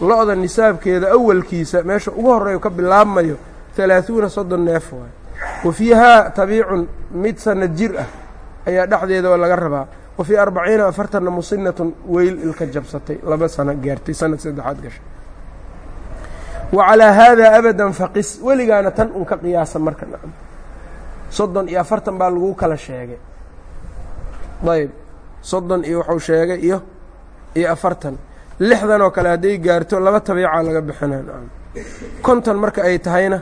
lo-da nisaabkeeda awalkiisa meesha ugu horeeyo ka bilaabmayo halaaثuuna soddon neef waay. Wa fiihaa tabiicun mid sanad jir ah ayaa dhexdeeda oo laga rabaa. Wa fii arbaciina afartanna musinatun weyl ilka jabsatay laba sano gaartay sanad saddexaad gasha wa calaa haadaa abadan faqis weligaana tan un ka qiyaasa marka nacam soddon iyo afartan baa lagu kala sheegay. Ayb soddon iyo wuxuu sheegay iyo iyo afartan. Lixdan oo kale hadday gaarto laba tabiicaa laga bixinaa konton marka ay tahayna.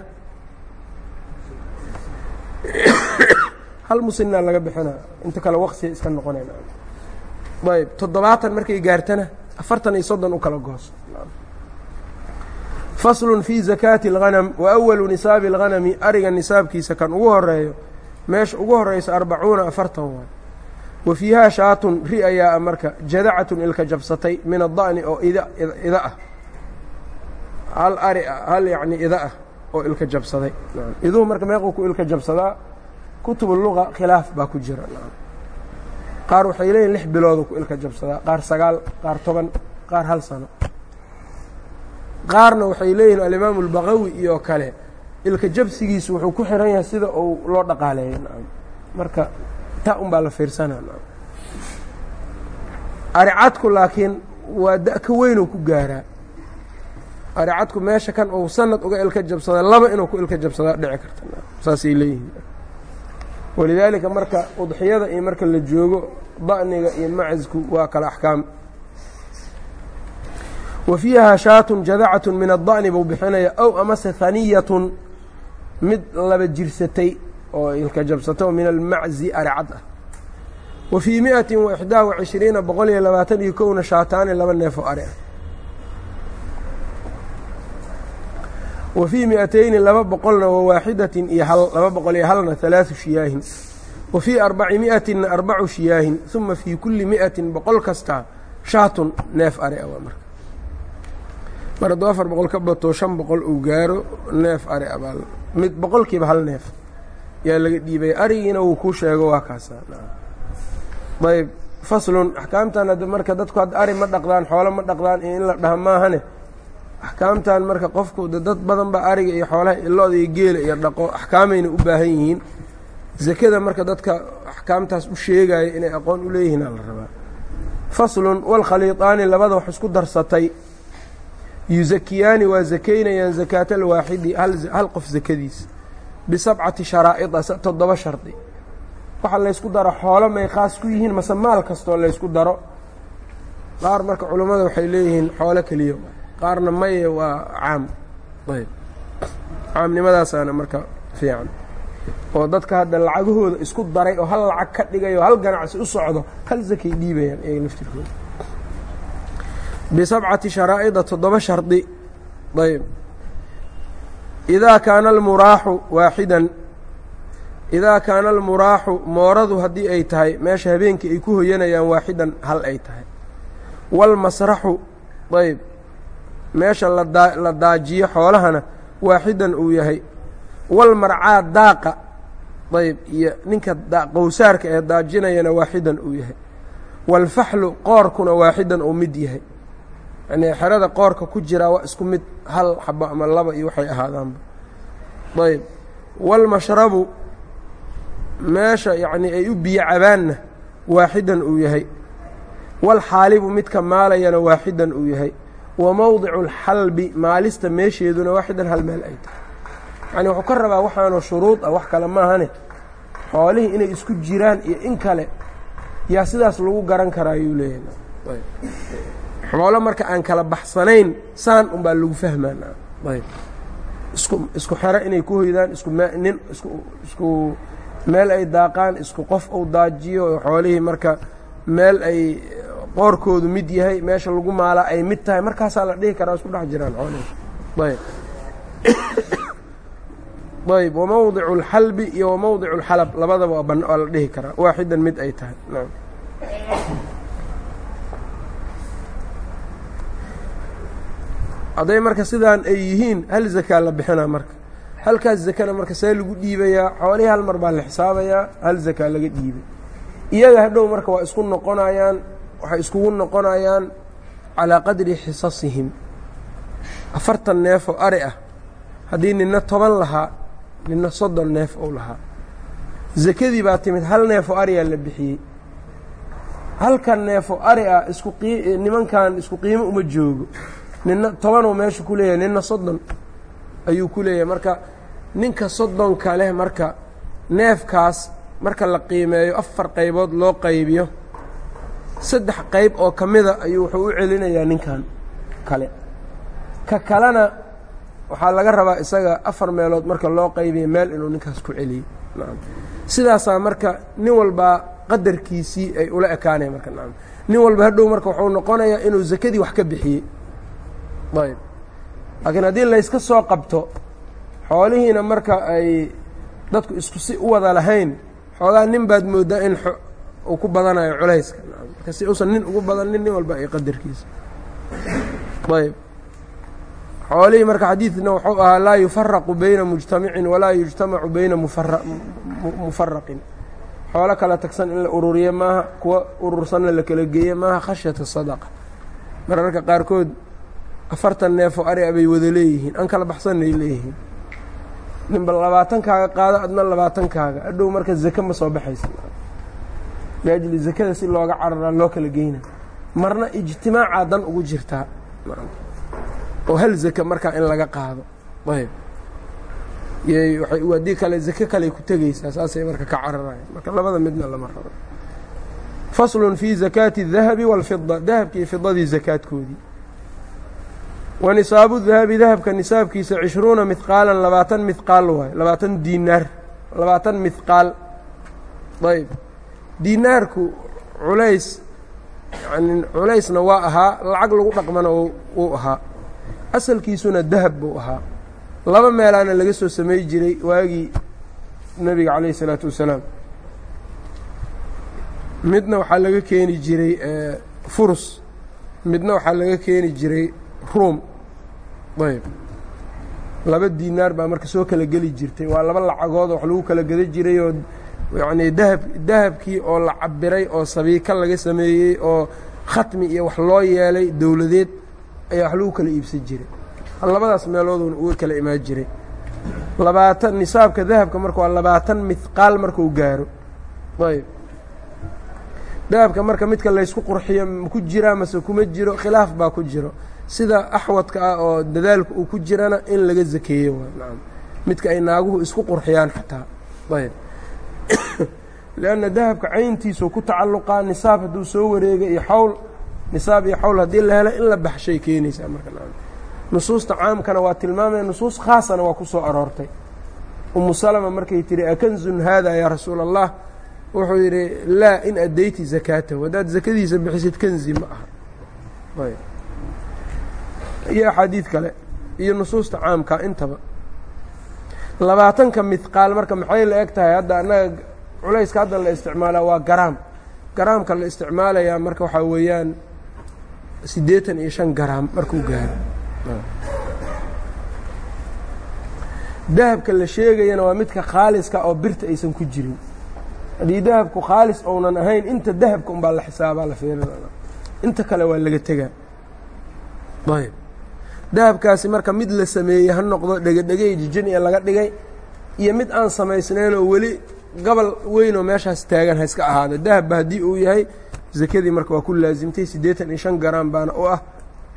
Hal musinaa laga bixinaa inta kale waqsiya iska noqonayn ayb toddobaatan markay gaartana afartan iyo soddon u kala goos faslun fii zakaati اlghanam wa awalu nisaabi اlghanami ariga nisaabkiisa kan ugu horeeyo meesha ugu horeysa arbacuuna afartan waay wa fiihaa shaatun ri ayaa marka jadacatun ilka jabsatay min ada'ni oo ida ida ah. Hal ari ah hal yacni ida ah oo ilka jabsaday. Iduhu marka meequu ku ilka jabsadaa kutubu khilaaf baa ku jira. Qaar waxay leeyihiin lix biloodu ku ilka jabsadaa qaar sagaal qaar toban qaar hal sano qaarna waxay leeyihiin alimaamu albaqawi iyo kale. Ilka jabsigiisu wuxuu ku xiran yahay sida uu loo dhaqaaleeyo marka ta un baa la fiirsanaa aricadku laakiin waa da ka weynuu ku gaaraa aricadku meesha kan uu sanad uga ilka jabsada laba inuu ku ilka jabsadaa dhici karta. Saasay leeyihiin. Walidaalika marka udxiyada iyo marka la joogo da'niga iyo macasku waa kala axkaam wa fiihaa shaatun jadacatun min adda'ni buu bixinaya. Ow amase haniyatun mid laba jirsatay oo ilka jabsato min almaczi aricad ah. Wa fii mi'atin wa ixdaa wa cishriina boqol iyo labaatan iyo kowna shaataani laba neefo ari ah. Wa fii mi'atayni laba boqolna wa waaxidatin iyo hal laba boqol iyo halna halaaثu shiyaahin. Wa fii arbaci mi'atinna arbacu shiyaahin uma fii kulli mi'atin boqol kastaa shaatun neef ari ah waa marka mar hadduu afar boqol ka bato shan boqol uu gaaro neef ari baa mid boqolkiiba hal neef yaa laga dhiibay. Arigiina wuu kuu sheego waa kaasa. Ayb faslun axkaamtan ad marka dadku hadda ari ma dhaqdaan xoolo ma dhaqdaan iyo in la dhaha maahane. Axkaamtan marka qofku dad badan baa ariga iyo xoolaha ilooda iyo geela iyo dhaqo axkaamayna u baahan yihiin. Zakada marka dadka axkaamtaas u sheegaya inay aqoon u leeyihiin aa la rabaa. Faslun walkhaliiطaani labada wax isku darsatay yuzakiyaani waa zakaynayaan zakaata alwaaxidi hal qof zakadiisa bisabcati sharaa'ida toddoba shardi. Waxa laysku daro xoolo may khaas ku yihiin mase maal kastoo laysku daro. Qaar marka culummada waxay leeyihiin xoolo keliya qaarna maye waa caam. Ayb. Caamnimadaasaana marka fiican. Oo dadka hadda lacagahooda isku daray oo hal lacag ka dhigay oo hal ganacsi u socdo hal zakay dhiibayaan iyaga laftirkooda bisabcati sharaa'ida toddoba shardi. Ayb idaa kaana almuraaxu waaxidan. Idaa kaana almuraaxu mooradu haddii ay tahay meesha habeenkii ay ku hoyanayaan waaxidan hal ay tahay. Waalmasraxu ayb meesha la daajiyo xoolahana waaxidan uu yahay. Walmarcaa daaqa ayb iyo ninka qowsaarka ee daajinayana waaxidan uu yahay. Waalfaxlu qoorkuna waaxidan uu mid yahay yanii xerada qoorka ku jiraa waa isku mid hal xabo ama laba iyo waxay ahaadaanba ayb waalmashrabu meesha yacnii ay u biyo cabaanna waaxidan uu yahay. Waalxaalibu midka maalayana waaxidan uu yahay. Wa mowdicu alxalbi maalista meesheeduna waaxidan hal meel ay tahay. Yacni wuxuu ka rabaa waxaanu shuruud ah wax kale maahane. Xoolihii inay isku jiraan iyo in kale yaa sidaas lagu garan karaa ayuu leeyahay xoolo marka aan kala baxsanayn saan unbaa lagu fahmaan. Ayb. Isku isku xero inay ku hoydaan isku nin isku isku meel ay daaqaan isku qof uu daajiyo xoolihii marka meel ay qoorkoodu mid yahay meesha lagu maalaa ay mid tahay markaasaa la dhihi karaa isku dhex jiraan xoolihii. Ayb. Wamowdicu اlxalbi iyo wamowdicu اlxalab labadaba waa la dhihi karaa waaxidan mid ay tahay hadday marka sidaan ay yihiin hal zakaa la bixinaa marka. Halkaas zakana marka see lagu dhiibayaa xoolihii hal mar baa la xisaabayaa hal zakaa laga dhiibay. Iyaga hadhow marka waa isku noqonayaan waxay iskugu noqonayaan calaa qadri xisasihim. Afartan neef oo ari ah haddii nina toban lahaa nina soddon neef ou lahaa. Zakadii baa timid hal neefoo ariyaa la bixiyey. Halkan neefoo ari ah isku nimankan isku qiimo uma joogo nina tobanuu meesha ku leeyahay nina soddon ayuu ku leeyahay. Marka ninka soddonka leh marka neefkaas marka la qiimeeyo afar qaybood loo qaybiyo saddex qayb oo ka mida ayuu wuxuu u celinayaa ninkan kale. Ka kalena waxaa laga rabaa isaga afar meelood marka loo qaybiya meel inuu ninkaas ku celiyo. Sidaasaa marka nin walbaa qadarkiisii ay ula ekaanaya marka nin walba hadhow marka wuxuu noqonayaa inuu zakadii wax ka bixiyey ayb. Laakiin haddii layska soo qabto xoolihiina marka ay dadku isku si u wada lahayn xoogaa nin baad mooddaa in uu ku badanayo culayska. Marka si uusan nin ugu badanin nin walba ay qadarkiisa. Ayb. Xoolihii marka xadiidna wuxuu ahaa laa yufaraqu bayna mujtamicin walaa yujtamacu bayna mufaraqin xoolo kala tagsan in la ururiye maaha kuwa urursanna la kala geeye maaha khashyata sadaqa. Mararka qaarkood afartan neefoo ari a bay wada leeyihiin an kala baxsanay leeyihiin ninba labaatankaaga qaado adna labaatankaaga adhow marka zake ma soo baxaysa liajli zakada si looga cararaa loo kala geyna marna ijtimaacaa dan ugu jirtaa oo hal zake markaa in laga qaado ayb haddii kale zake kaley ku tegeysaa saasay marka ka cararayan marka labada midna lama rabo faslun fii zakaati الdahabi wاlfida dahabkii fidadii zakaadkoodii wa nisaabu dahabi dahabka nisaabkiisa cishruuna midqaalan labaatan midqaal waayo labaatan diinaar. Labaatan midqaal ayb diinaarku culays yani culaysna waa ahaa lacag lagu dhaqmana wuu ahaa. Asalkiisuna dahab buu ahaa. Laba meelaana laga soo samey jiray waagii nebiga calayh isalaatu wasalaam. Midna waxaa laga keeni jiray furus. Midna waxaa laga keeni jiray ruum ayb. Laba diinaar baa marka soo kala geli jirtay. Waa laba lacagoodoo wax lagu kala geda jiray oo yacnii dahab dahabkii oo la cabiray oo sabiika laga sameeyey oo khatmi iyo wax loo yeelay dowladeed ayaa wax lagu kala iibsan jiray. Labadaas meelooduna uga kala imaan jiray. Labaatan nisaabka dahabka marka waa labaatan midqaal markuu gaaro. Ayb. Dahabka marka midka laysku qurxiyo ku jiraa mase kuma jiro khilaaf baa ku jiro sida axwadka ah oo dadaalka uu ku jirana in laga zakeeyo. Midka ay naaguhu isku qurxiyaan xataa. Ayb. Lianna dahabka cayntiisuu ku tacalluqaa nisaab hadduu soo wareega iyo xawl nisaab iyo xawl haddii la helo in la baxshay keenaysaa marka nusuusta caamkana waa tilmaamaya nusuus khaasana waa ku soo aroortay. Umu salama markay tihi akanzun haada yaa rasuula allah wuxuu yidhi laa in addayti zakaatahu haddaad zakadiisa bixisid kanzi ma aha iyo axaadiid kale iyo nusuusta caamka intaba. Labaatanka midqaal marka maxay la eg tahay hadda annaga culayska hadda la isticmaalaa waa garaam. Garaamka la isticmaalayaa marka waxaa weeyaan siddeetan iyo shan garaam markuu gaaro. Dahabka la sheegayana waa midka khaaliska oo birta aysan ku jirin. Haddii dahabku khaalis ounan ahayn inta dahabka unbaa la xisaabaa la fiirinana inta kale waa laga tegaa. Ayb dahabkaasi marka mid la sameeyey ha noqdo dhegedhegey jijin iyo laga dhigay iyo mid aan samaysnayn oo weli gobol weyn oo meeshaas taagan ha iska ahaada dahabba haddii uu yahay zakadii marka waa ku laasimtay siddeetan iyo shan garaam baana u ah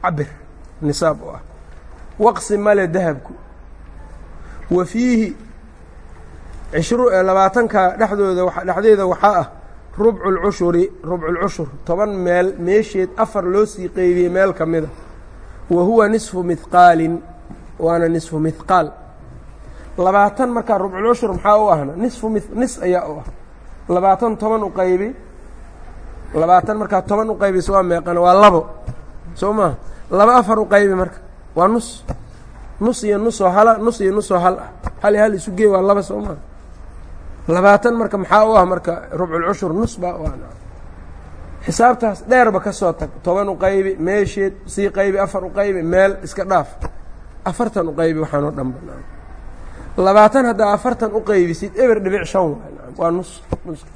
cabir nisaab u ah. Waqsi male dahabku. Wa fiihi labaatanka dhexdooda dhexdeeda waxaa ah rubcu lcushuri rubculcushur toban meel meesheed afar loo sii qeybiyey meel ka mida wa huwa nisfu midqaalin waana nisfu midqaal labaatan markaa rubculcushur maxaa u ahna? Nisfu mi nis ayaa u ah. Labaatan toban u qaybi labaatan markaa toban u qaybisa waa meeqana waa labo. Soo maha laba afar u qaybi marka waa nus. Nus iyo nusoo hala nus iyo nusoo hal ah hal hal isu gee waa laba soo maha labaatan marka maxaa u ah marka rubculcushur nus baa u ah xisaabtaas dheerba ka soo tag toban u qaybi meesheed sii qaybi afar u qaybi meel iska dhaaf. Afartan u qaybi waxaanoo dhan banaan labaatan haddaa afartan u qaybisid eber dhibic shan waa nus nuska.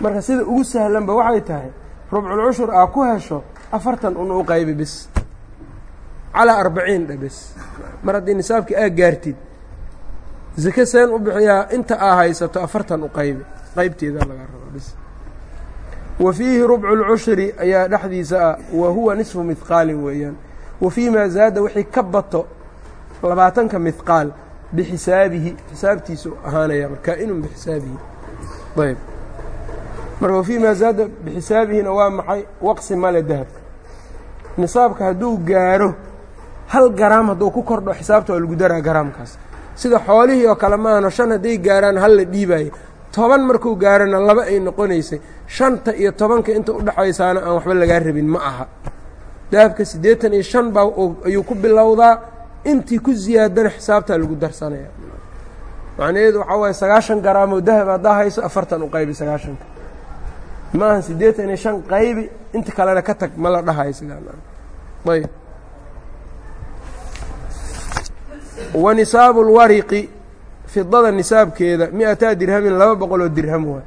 Marka sida ugu sahlanba waxay tahay rubculcushur aa ku hesho afartan un u qaybi bis. Calaa arbaciin bis. Mar haddii nisaabkii aa gaartid zake seen u bixiyaa inta aa haysato afartan u qaybi qaybteeda laga raba bis wa fiihi rubcu اlcushri ayaa dhexdiisa ah wa huwa nisfu midqaalin weeyaan. Wa fii zaada wixii ka bato labaatanka midqaal bixisaabihi xisaabtiisu ahaanaya kaa'inun bixisaabihi ayb. Marka wafii maa zaada bixisaabihiina waa maxay? Waqsi male dahabka nisaabka hadduu gaaro hal garaam hadduu ku kordho xisaabta waa lagu daraa garaamkaas. Sida xoolihii oo kale maahano shan hadday gaaraan hal la dhiibaayo toban markuu gaarana laba ay noqonaysay shanta iyo tobanka inta udhexaysaana aan waxba lagaa rabin ma aha. Dahabka siddeetan iyo shan baa ayuu ku bilowdaa intii ku ziyaadana xisaabtaa lagu darsanaya macnaheedu waxaa waaye sagaashan garaamoo dahab haddaa hayso afartan u qaybi sagaashanka. Ma siddeetan iyo shan qaybi inta kalena ka tag ma la dhahayo sidaayb wa nisaabu lwariqi fidada nisaabkeeda mi-ataa dirhamin laba boqoloo dirham waay.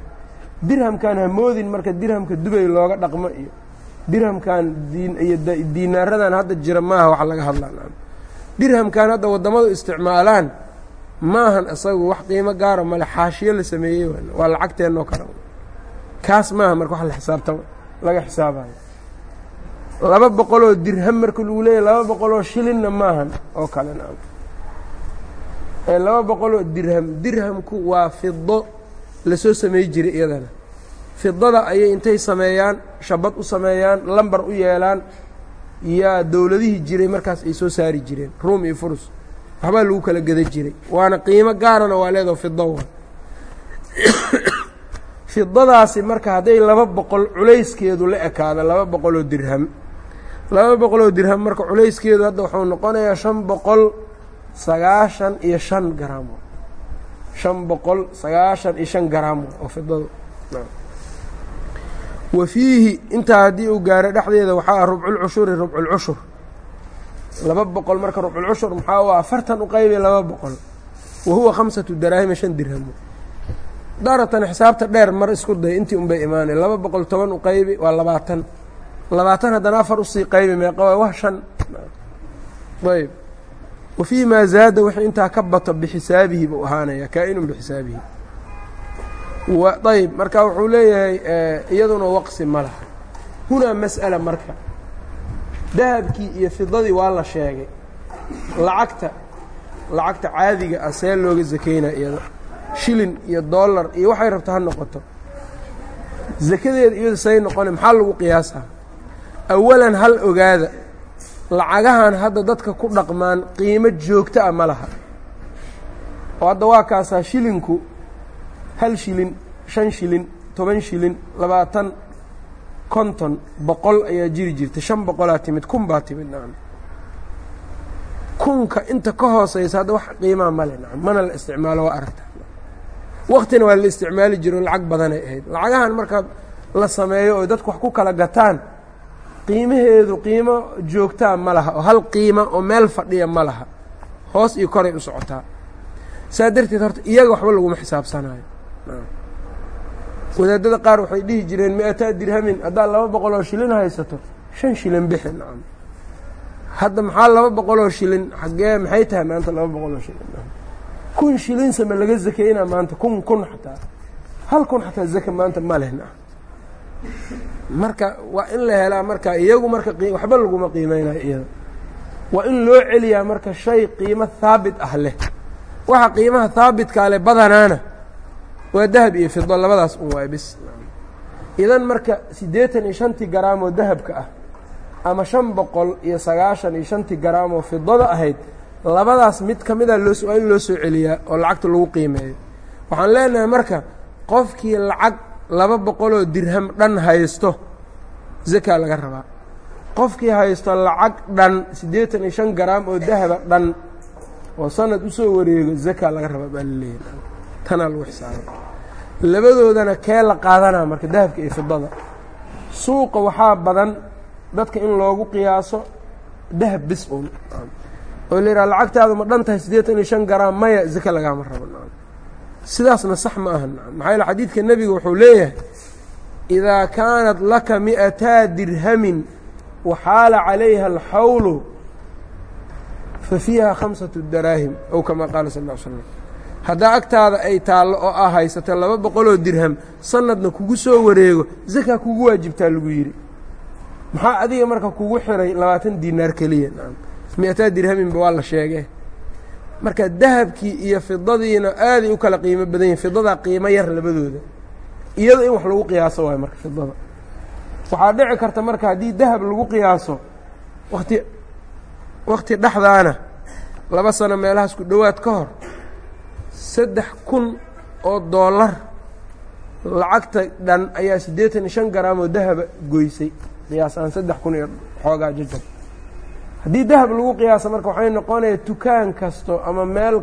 Dirhamkan hamoodin marka dirhamka dubay looga dhaqmo iyo dirhamkan iyo diinaaradan hadda jira maaha wax laga hadlaa dirhamkan hadda waddamadu isticmaalaan maahan isagu wax qiimo gaara male xaashiyo la sameeyey waa lacagteennoo kale. Kaas maaha marka wax la xisaabtama laga xisaabayo laba boqoloo dirham marka lagu leeyahy laba boqoloo shilinna maahan oo kale na ee laba boqoloo dirham dirhamku waa fido la soo samey jiray iyadana. Fidada ayay intay sameeyaan shabad u sameeyaan lambar u yeelaan yaa dowladihii jiray markaas ay soo saari jireen ruum iyo furus. Waxbaa lagu kala geda jiray waana qiimo gaarana waa leedaho fido wa fidadaasi marka hadday laba boqol culayskeedu la ekaado laba boqoloo dirham. Laba boqoloo dirham marka culayskeedu hadda wuxuu noqonayaa shan boqol sagaashan iyo shan garaam shan boqol sagaashan iyo shan garaam oo fidadu wa fiihi intaa haddii uu gaaro dhexdeeda waxaa rubculcushuri rubculcushur laba boqol marka rubculcushur maxaa u afartan u qaybi laba boqol. Wa huwa khamsatu daraahima shan dirhamo daaratan xisaabta dheer mar isku day intii unbay imaanay laba boqol toban u qaybi waa labaatan. Labaatan haddana afar u sii qaybi meeqa waa wah shan ayb wa fii maa zaada wixii intaa ka bato bixisaabihi buu ahaanaya kaa'inun bixisaabihi ayb marka wuxuu leeyahay iyaduna waqsi ma laha. Hunaa mas'ala marka. Dahabkii iyo fidadii waa la sheegay. Lacagta lacagta caadiga ah see looga sakaynaa iyada. Shilin iyo dollar iyo waxay rabto ha noqoto. Sakadeeda iyadu say noqone maxaa lagu qiyaasaa? Awalan hal ogaada lacagahan hadda dadka ku dhaqmaan qiimo joogto ah ma laha. Oo hadda waa kaasaa shilinku hal shilin shan shilin toban shilin labaatan konton boqol ayaa jiri jirta. Shan boqolaa timid kun baa timid nacam kunka inta ka hooseysa hadda wax qiimaa male nacam mana la isticmaalo waa aragta waktina waa la isticmaali jiro lacag badanay ahayd. Lacagahan marka la sameeyo oo dadku wax ku kala gataan qiimaheedu qiimo joogtaa ma laha oo hal qiima oo meel fadhiya ma laha. Hoos iyo koray u socotaa. Saa darteed horta iyaga waxba laguma xisaabsanayo wadaadada qaar waxay dhihi jireen mi-ataa dirhamin haddaad laba boqoloo shilin haysato shan shilin bixi nacam hadda maxaa laba boqoloo shilin? Xaggee maxay tahay maanta laba boqoloo shilin? Kun shilinsama laga zakeynaa maanta kun kun xataa. Hal kun xataa zaka maanta ma leh nacam marka waa in la helaa marka iyagu marka waxba laguma qiimeynayo iyada. Waa in loo celiyaa marka shay qiimo haabit ah leh. Waxa qiimaha haabitkaa leh badanaana. Waa dahab iyo fido labadaas un waay bis. Idan marka siddeetan iyo shantii garaamoo dahabka ah ama shan boqol iyo sagaashan iyo shantii garaamoo fidada ahayd labadaas mid ka mida loo waa in loo soo celiyaa oo lacagta lagu qiimeeyo. Waxaan leenahay marka qofkii lacag laba boqoloo dirham dhan haysto zakaa laga rabaa. Qofkii haysto lacag dhan siddeetan iyo shan garaam oo dahaba dhan oo sanad u soo wareego zakaa laga rabaa baa laleeyahy tanaa lagu xisaaba labadoodana kee la qaadanaa marka dahabka iyo fidada suuqa waxaa badan dadka in loogu qiyaaso dahab bis un oo la yidhaha lacagtaadu ma dhan tahay siddeetan iyo shan garaam maya zaka lagaama rabo sidaasna sax ma aha maxaa yaele xadiidka nebiga wuxuu leeyahay idaa kaanat laka mi'ataa dirhamin waxaala calayha alxawlu fa fiiha khamsatu daraahim ow kamaa qaala sal ll slam haddaa agtaada ay taallo oo ah haysato laba boqoloo dirham sanadna kugu soo wareego zakaa kugu waajibtaa lagu yidhi. Maxaa adiga marka kugu xiray labaatan diinaar keliya? Mi-ataa dirhaminba waa la sheegee marka dahabkii iyo fidadiina aaday u kala qiimo badan yihiin fidadaa qiimo yar labadooda. Iyada in wax lagu qiyaaso waayo marka fidada waxaa dhici karta marka haddii dahab lagu qiyaaso wakti wakti dhexdaana laba sano meelahaas ku dhowaad ka hor saddex kun oo dollar lacagta dhan ayaa siddeetan iyo shan garaam oo dahaba goysay. Qiyaas aan saddex kun iyo xoogaa jajab haddii dahab lagu qiyaasa marka waxay noqonaya dukaan kasto ama meel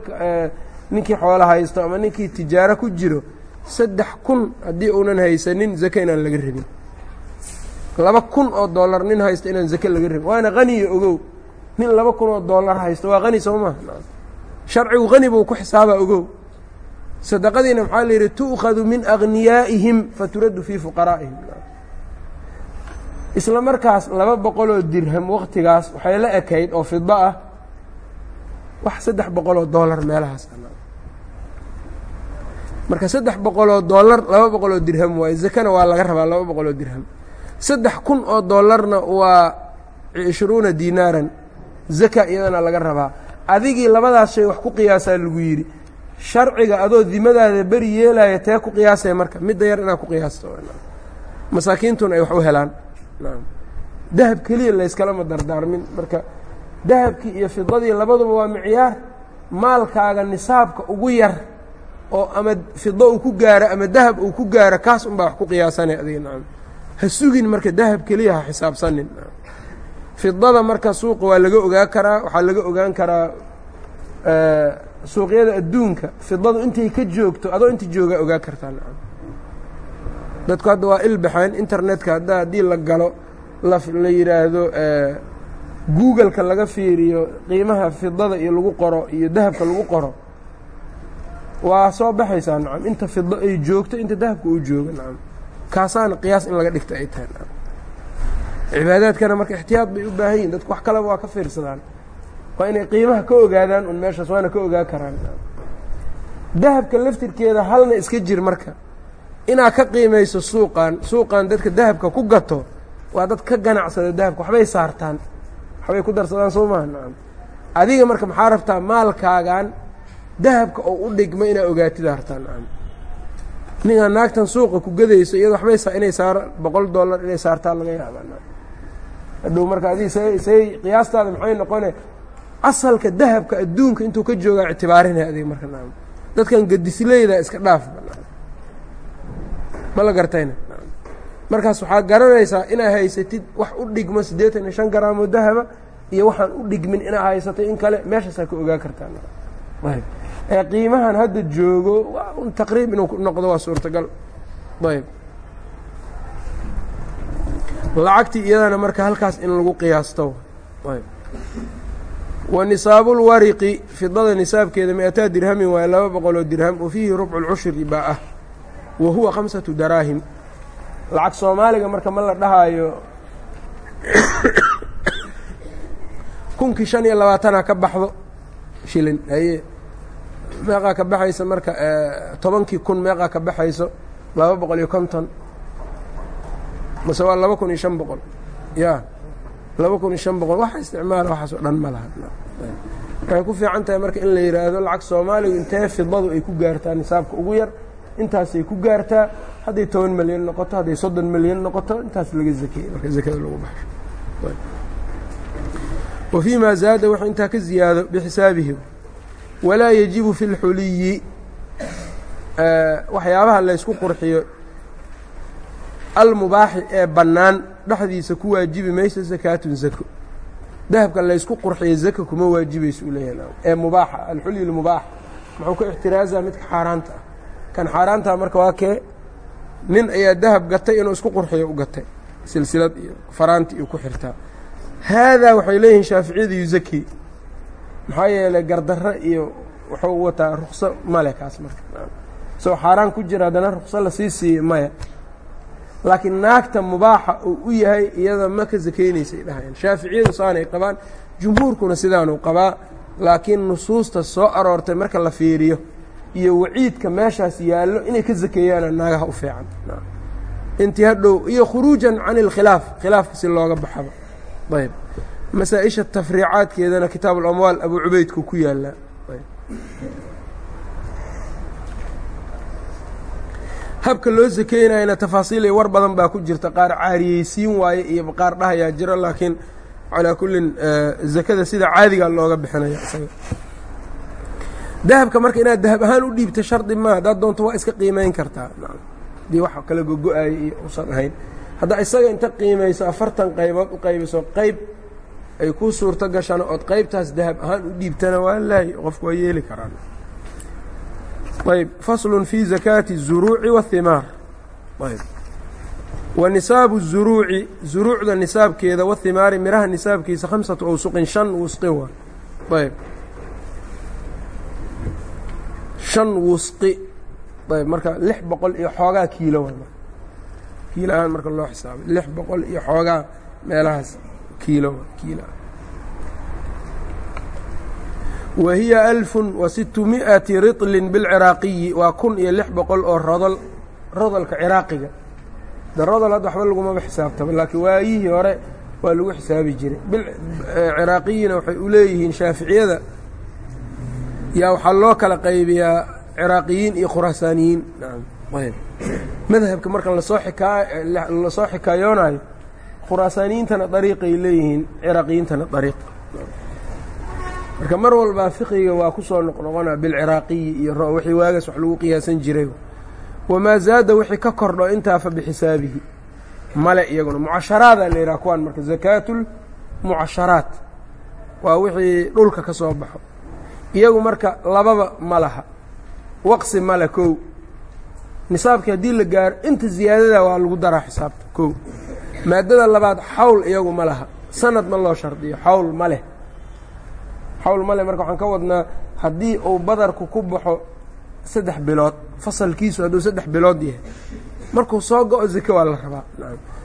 ninkii xoolo haysto ama ninkii tijaaro ku jiro saddex kun haddii uunan haysanin zake inaan laga rabin. Laba kun oo dollar nin haysto inaan zake laga rabin. Waana haniyo ogow. Nin laba kun oo dollar haysto waa hani soo maha sharcigu hani buu ku xisaabaa ogow. Sadaqadiina maxaa la yidhi tu'khadu min agniyaa'ihim faturaddu fii fuqaraa'ihim isla markaas laba boqoloo dirham waktigaas waxay la ekayd oo fido ah wax saddex boqoloo dollar meelahaas marka saddex boqoloo dollar laba boqoloo dirham waaye zakana waa laga rabaa laba boqoloo dirham. Saddex kun oo dollarna waa cishruuna dinaaran zaka iyadana laga rabaa. Adigii labadaas shay wax ku qiyaasaa lagu yidhi sharciga adoo dimadaada beri yeelaya tee ku qiyaasaya marka midda yar inaad ku qiyaasto. Masaakiintuna ay wax u helaan dahab keliya layskalama dardaarmin. Marka dahabkii iyo fidadii labaduba waa micyaar. Maalkaaga nisaabka ugu yar oo ama fido uu ku gaaro ama dahab uu ku gaaro kaas unbaa wax ku qiyaasanay adiga nacam ha sugin marka dahab keliya ha xisaabsanin. Fidada marka suuqa waa laga ogaan karaa waxaa laga ogaan karaa suuqyada adduunka. Fidadu intay ka joogto adoo inta joogaa ogaan kartaa nacam dadku hadda waa ilbaxeen internetka hadda haddii la galo la yidhaahdo googleka laga fiiriyo qiimaha fidada iyo lagu qoro iyo dahabka lagu qoro waa soo baxaysaa nacam inta fido ay joogto inta dahabka uu joogo nacam kaasaana qiyaas in laga dhigta ay tahay nacam cibaadaadkana marka ixtiyaad bay u baahan yihiin dadku wax kaleba waa ka fiirsadaan. Waa inay qiimaha ka ogaadaan un meeshaas waana ka ogaa karaan dahabka laftirkeeda halna iska jir marka inaad ka qiimayso suuqan suuqan dadka dahabka ku gato waa dad ka ganacsada dahabka waxbay saartaan waxbay ku darsadaan soo maha nacam adiga marka maxaa rabtaa maalkaagan dahabka oo u dhigma inaad ogaatida hartaa nacam ninkaa naagtan suuqa ku gadayso iyado waxbay inay saar boqol dollar inay saartaa laga yaabaa? Nacam hadhow marka adig say say qiyaastaada maxay noqone asalka dahabka adduunka intuu ka joogaa ictibaarinaya adiga marka? Nacam dadkan gadisleyda iska dhaafba ma la gartayna? Markaas waxaa garanaysaa inaad haysatid wax u dhigmo siddeetan iyo shan garaamoo dahaba iyo waxaan u dhigmin inaad haysatay in kale. Meeshaasaa ka ogaa kartaa. Qiimahan hadda joogo waa un taqriib inuu noqdo waa suurtagal. Ayb lacagtii iyadana marka halkaas in lagu qiyaasto. Wa nisaabulwariqi fidada nisaabkeeda mi-ataa dirhamin waaye laba boqoloo dirham wa fiihi rubcu lcushri baa ah wa huwa khamsatu daraahim. Lacag soomaaliga marka ma la dhahaayo kunkii shan iyo labaatana ka baxdo shilin. Haye meeqaa ka baxaysa marka tobankii kun meeqaa ka baxayso laba boqol iyo konton. Mase waa laba kun iyo shan boqol. Ya laba kun iyo shan boqol. Waxa isticmaala waxaas oo dhan ma laha. Waxay ku fiican tahay marka in la yidhaahdo lacag soomaaligu intee fidadu ay ku gaartaa nisaabka ugu yar intaasay ku gaartaa hadday toban milyan noqoto hadday soddon milyan noqoto intaas laga zakeeye marka zakada lagu baxsho wa fii maa zaada wuxuu intaa ka ziyaado bixisaabihi walaa yajibu fi اlxuliyi waxyaabaha laysku qurxiyo almubaaxi ee bannaan dhexdiisa ku waajibi mayso zakaatun zako dahabka laysku qurxiyo zaka kuma waajibayso u ee mubaaxa alxulyi اlmubaax muxuu ka ixtiraazaa midka xaaraanta. ah kan xaaraantaa marka waa kee nin ayaa dahab gatay inuu isku qurxiyo u gatay silsilad iyo faraanti iyo ku xirtaa haadaa waxay leeyihiin shaaficiyadu yuzaki maxaa yeelay gardarro iyo wuxuu wataa rukso male kaas marka. Isagoo xaaraan ku jira haddana rukso la sii siiye maya. Laakiin naagta mubaaxa uu u yahay iyada ma ka sakeynaysay dhahayaan shaaficiyadu saanay qabaan jumhuurkuna sidaanuu qabaa laakiin nusuusta soo aroortay marka la fiiriyo iyo waciidka meeshaas yaallo inay ka sakeeyaana naagaha u fiican. Intii hadhow iyo khuruujan can ilkhilaaf khilaafka si looga baxaba. Ayb. Masaa-isha tafriicaadkeedana kitaab ulamwaal abu cubeydku ku yaallaa habka loo sakeynayana tafaasiil war badan baa ku jirta. Qaar caariyeysiin waaye iyo qaar dhahayaa jiro laakiin calaa kullin zakada sida caadiga looga bixinaya isaga dahabka marka inaad dahab ahaan u dhiibto shardi maa haddaad doonto waa iska qiimayn kartaa. Adii wax kala gogo-aayay iyo usan ahayn. Haddaa isaga inta qiimayso afartan qaybood u qaybiso qayb ay kuu suurto gashaan ood qaybtaas dahab ahaan u dhiibtana waa laay qofku waa yeeli karaan. Ayb faslun fii zakaati zuruuci wahimaar ayb wa nisaabu zuruuci zuruucda nisaabkeeda wahimaari midhaha nisaabkiisa khamsatu awsuqin shan wusqin waa ayb shan wusqi. Ayb marka lix boqol iyo xoogaa kiilo waa marka kiilo ahaan marka loo xisaabay lix boqol iyo xoogaa meelahaas kiilo kiilo wa hiya alfun wa situ mi'ati riطlin bilciraaqiyi waa kun iyo lix boqol oo rodol rodolka ciraaqiga de rodol hadda waxba lagumaba xisaabtaba laakiin waayihii hore waa lagu xisaabi jiray. Ciraaqiyina waxay u leeyihiin shaaficiyada yaa waxaa loo kala qaybiyaa ciraaqiyiin iyo khuraasaaniyiin madhabka marka la soo la soo xikaayoonayo khuraasaaniyiintana dariiqay leeyihiin ciraaqiyiintana dariiq. Marka mar walbaa fiqiga waa ku soo noqnoqona bilciraaqiyi iyo wixii waagaas wax lagu qiyaasan jiray. Wamaa zaada wixii ka kordho intaa fa bixisaabihi. Male iyaguna mucasharaadaa la yidhaha kuwaan marka zakaatulmucasharaat waa wixii dhulka ka soo baxo iyagu marka lababa ma laha. Waqsi male kow. Nisaabkii haddii la gaaro inta ziyaadada waa lagu daraa xisaabta kow. Maadada labaad xawl iyagu ma laha. Sanad ma loo shardiyo xawl ma leh. Xawl ma leh marka waxaan ka wadnaa haddii uu badarku ku baxo saddex bilood fasalkiisu hadduu saddex bilood yahay markuu soo go-o zake waa la rabaa.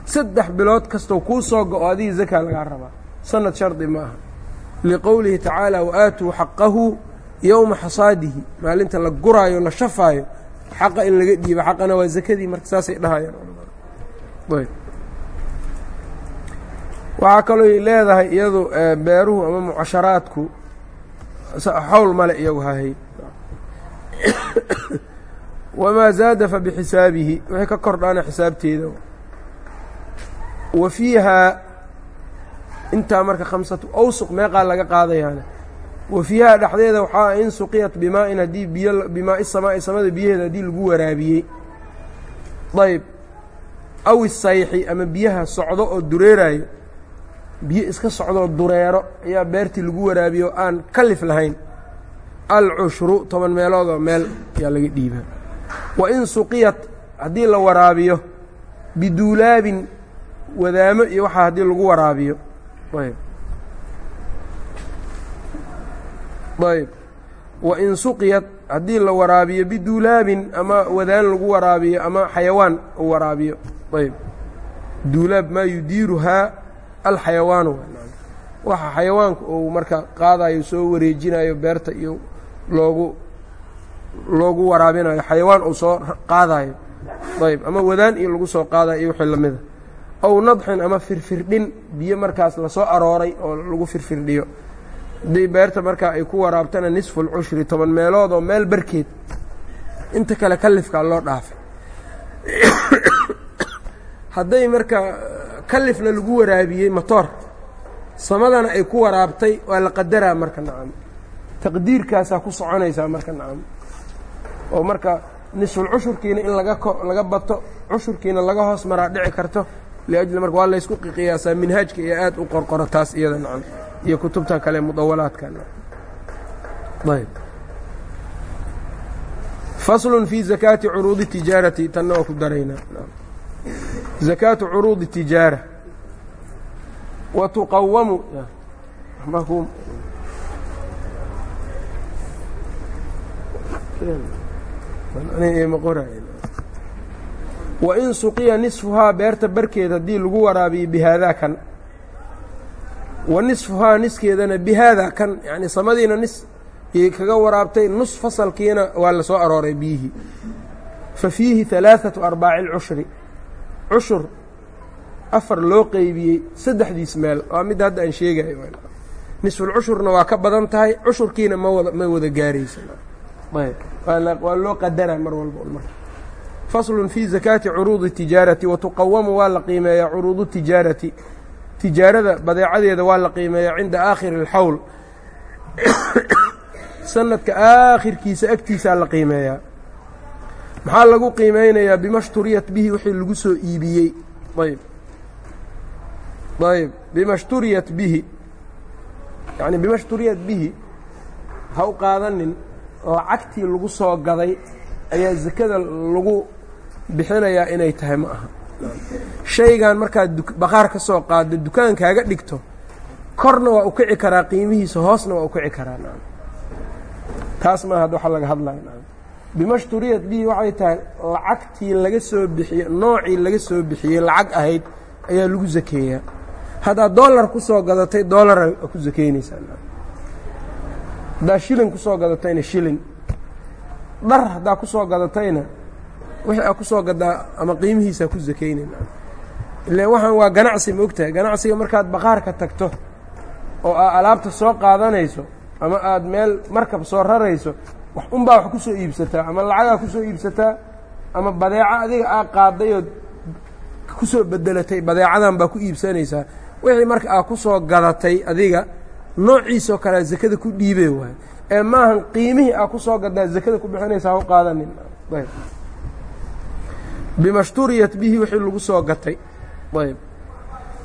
Saddex bilood kastoo kuu soo go-o adiga zakaa lagaa rabaa. Sanad shardi ma aha liqowlihi tacaala wa aatuu xaqahu yowma xasaadihi. Maalinta la guraayo la shafaayo xaqa in laga dhiibo xaqana waa zakadii marka saasay dhahayaan. Waxaa kaloo leedahay iyadu beeruhu ama mucasharaadku xawl male iyagu hahay wamaa zaada fa bixisaabihi. Wixii ka kordhaana xisaabteeda. Wa fiihaa intaa marka khamsatu awsuq meeqaa laga qaadayaana. Wa fiihaa dhexdeeda waxaa in suqiyat bimaa-in haddii biyo bimaa-i samaa'i samada biyaheeda haddii lagu waraabiyey. Ayb aw isayxi ama biyaha socdo oo dureerayo biyo iska socdoo dureero ayaa beertii lagu waraabiye oo aan kalif lahayn. Alcushru toban meeloodoo meel ayaa laga dhiibaa. Wa in suqiyat haddii la waraabiyo biduulaabin wadaamo iyo waxaa haddii lagu waraabiyo ayb ayb wa in suqiyat haddii la waraabiyo biduulaabin ama wadaan lagu waraabiyo ama xayawaan u waraabiyo. Ayb duulaab maa yudiiruhaa alxayawaanu. Waxa xayawaanku uu marka qaadayo soo wareejinayo beerta iyo loogu loogu waraabinayo xayawaan uu soo qaadayo ayb ama wadaan iyo lagu soo qaadayo iyo wixii lamida ow nadxin ama firfirdhin biyo markaas la soo arooray oo lagu firfirdhiyo haddii beerta markaa ay ku waraabtana nisfu lcushri toban meelood oo meel barkeed inta kale kalifkaa loo dhaafay. Hadday marka kalifna lagu waraabiyey motoor samadana ay ku waraabtay waa la qadaraa marka nacam. Taqdiirkaasaa ku soconaysaa marka nacam. Oo marka nisful cushurkiina in laga ko laga bato cushurkiina laga hoos maraa dhici karto liajli marka waa laysku qiyaasaa minhaajka iyo aad u qorqoro taas iyada nacam iyo kutubtan kale mudawalaadka ayb faslun fi zakaati curuudi tijaarati tanna waa ku daraynaa zakaatu curuudi tijaara wa tuqawamu wa in suqiya nisfuhaa beerta barkeed haddii lagu waraabiyo bihaadaa kan. Wa nisfuhaa niskeedana bihaadaa kan yacni samadiina nis yay kaga waraabtay nus fasalkiina waa la soo arooray biyihii fa fiihi halaaثatu arbaaci اlcushri cushur afar loo qeybiyey saddexdiis meel. Waa midda hadda aan sheegayo nisfulcushurna waa ka badan tahay cushurkiina mawada ma wada gaaraysa waa loo qadara mar walba faslun fii zakaati curuudi tijaarati watuqawamu waa la qiimeeyaa curuudu tijaarati. Tijaarada badeecadeeda waa la qiimeeyaa cinda aakhiri اlxawl sanadka aakhirkiisa agtiisaa la qiimeeyaa. Maxaa lagu qiimeynayaa? Bima shturiyat bihi wixii lagu soo iibiyey. Ayb ayb bima shturiyat bihi. Yani bima shturiyat bihi ha u qaadanin oo lagu soo gaday ayaa zakada lagu bixinayaa inay tahay ma aha. Shaygan markaad baqaar ka soo qaaddo dukaankaaga dhigto korna waa u kici karaa qiimihiisa hoosna waa u kici karaa taas maaha ad waxa laga hadlaya bimashturiyat bihi waxay tahay lacagtii laga soo bixiye noocii laga soo bixiyey lacag ahayd ayaa lagu zakeeyaa. Haddaad dollar ku soo gadatay dollara ku zakeynaysaa haddaad shilin ku soo gadatayna shilin. Dhar haddaa ku soo gadatayna wixii aa ku soo gadaa ama qiimihiisaa ku zakeynayna ilaan waxaan waa ganacsi ma ogtahay? Ganacsiga markaad baqaarka tagto oo aa alaabta soo qaadanayso ama aad meel markab soo rarayso wax unbaa wax ku soo iibsataa ama lacagaa ku soo iibsataa ama badeeco adiga aa qaaday ood ku soo bedelatay badeecadan baa ku iibsanaysaa. Wixii marka aa ku soo gadatay adiga noociisoo kalea zakada ku dhiibee waay. Ee maahan qiimihii aa ku soo gadaa zakada ku bixinaysa ha u qaadanin bima shturiyat bihi wixii lagu soo gatay. Ayb.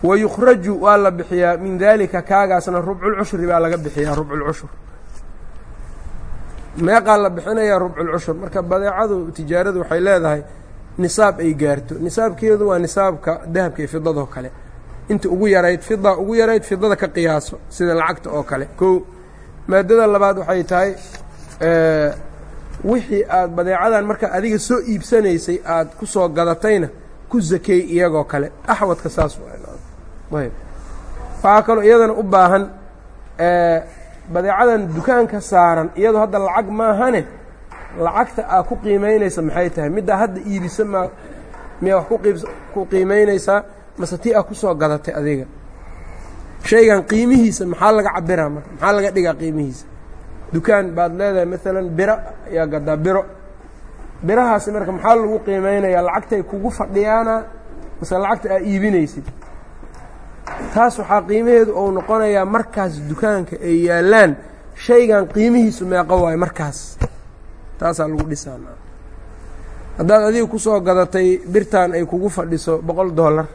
Wayukhraju waa la bixiyaa min daalika kaagaasna rubculcushri baa laga bixiyaa rubculcushur meeqaa la bixinayaa rubculcushur marka badeecadu tijaaradu waxay leedahay nisaab ay gaarto. Nisaabkeedu waa nisaabka dahabka iyo fidadoo kale. Inta ugu yarayd fida ugu yarayd fidada ka qiyaaso sida lacagta oo kale. Kow maadada labaad waxay tahay wixii aad badeecadan markaa adiga soo iibsanaysay aad ku soo gadatayna ku zakeey iyagoo kale. Axwadka saas ayb. Waxaa kaloo iyadana u baahan badeecadan dukaanka saaran iyadoo hadda lacag maahane lacagta aad ku qiimaynaysa maxay tahay? Middaa hadda iibisa maa miyaa wax ku qiimaynaysaa mase tii aad ku soo gadatay adiga. Shaygan qiimihiisa maxaa laga cabiraa marka? Maxaa laga dhigaa qiimihiisa dukaan baad leedahay maalan biro ayaa gadaa biro. Birahaasi marka maxaa lagu qiimeynayaa lacagtay kugu fadhiyaana mase lacagta aad iibinaysid. Taas waxaa qiimaheedu ou noqonayaa markaas dukaanka ay yaallaan shaygan qiimihiisu meeqo waayo markaas. Taasaa lagu dhisaa haddaad adiga ku soo gadatay birtan ay kugu fadhiso boqol dollar.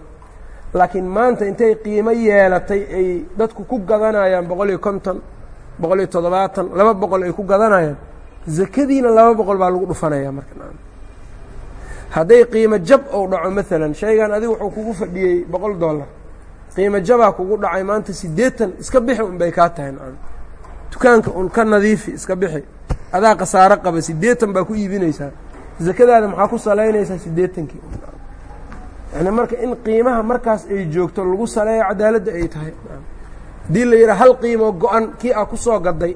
Laakiin maanta intay qiimo yeelatay ay dadku ku gadanayaan boqol iyo konton boqol iyo toddobaatan laba boqol ay ku gadanayaan zakadiina laba boqol baa lagu dhufanayaa marka. Hadday qiimo jab ou dhaco maalan shaygan adiga wuxuu kugu fadhiyey boqol dollar. Qiimo jabaa kugu dhacay maanta siddeetan iska bixi un bay kaa tahay dukaanka un ka nadiifi iska bixi. Adaa khasaaro qaba siddeetan baa ku iibinaysaa. Zakadaada maxaa ku salaynaysaa siddeetankii yani marka in qiimaha markaas ay joogto lagu saleeyo cadaaladda ay tahay haddii la yidhaha hal qiimo go-an kii aa ku soo gaday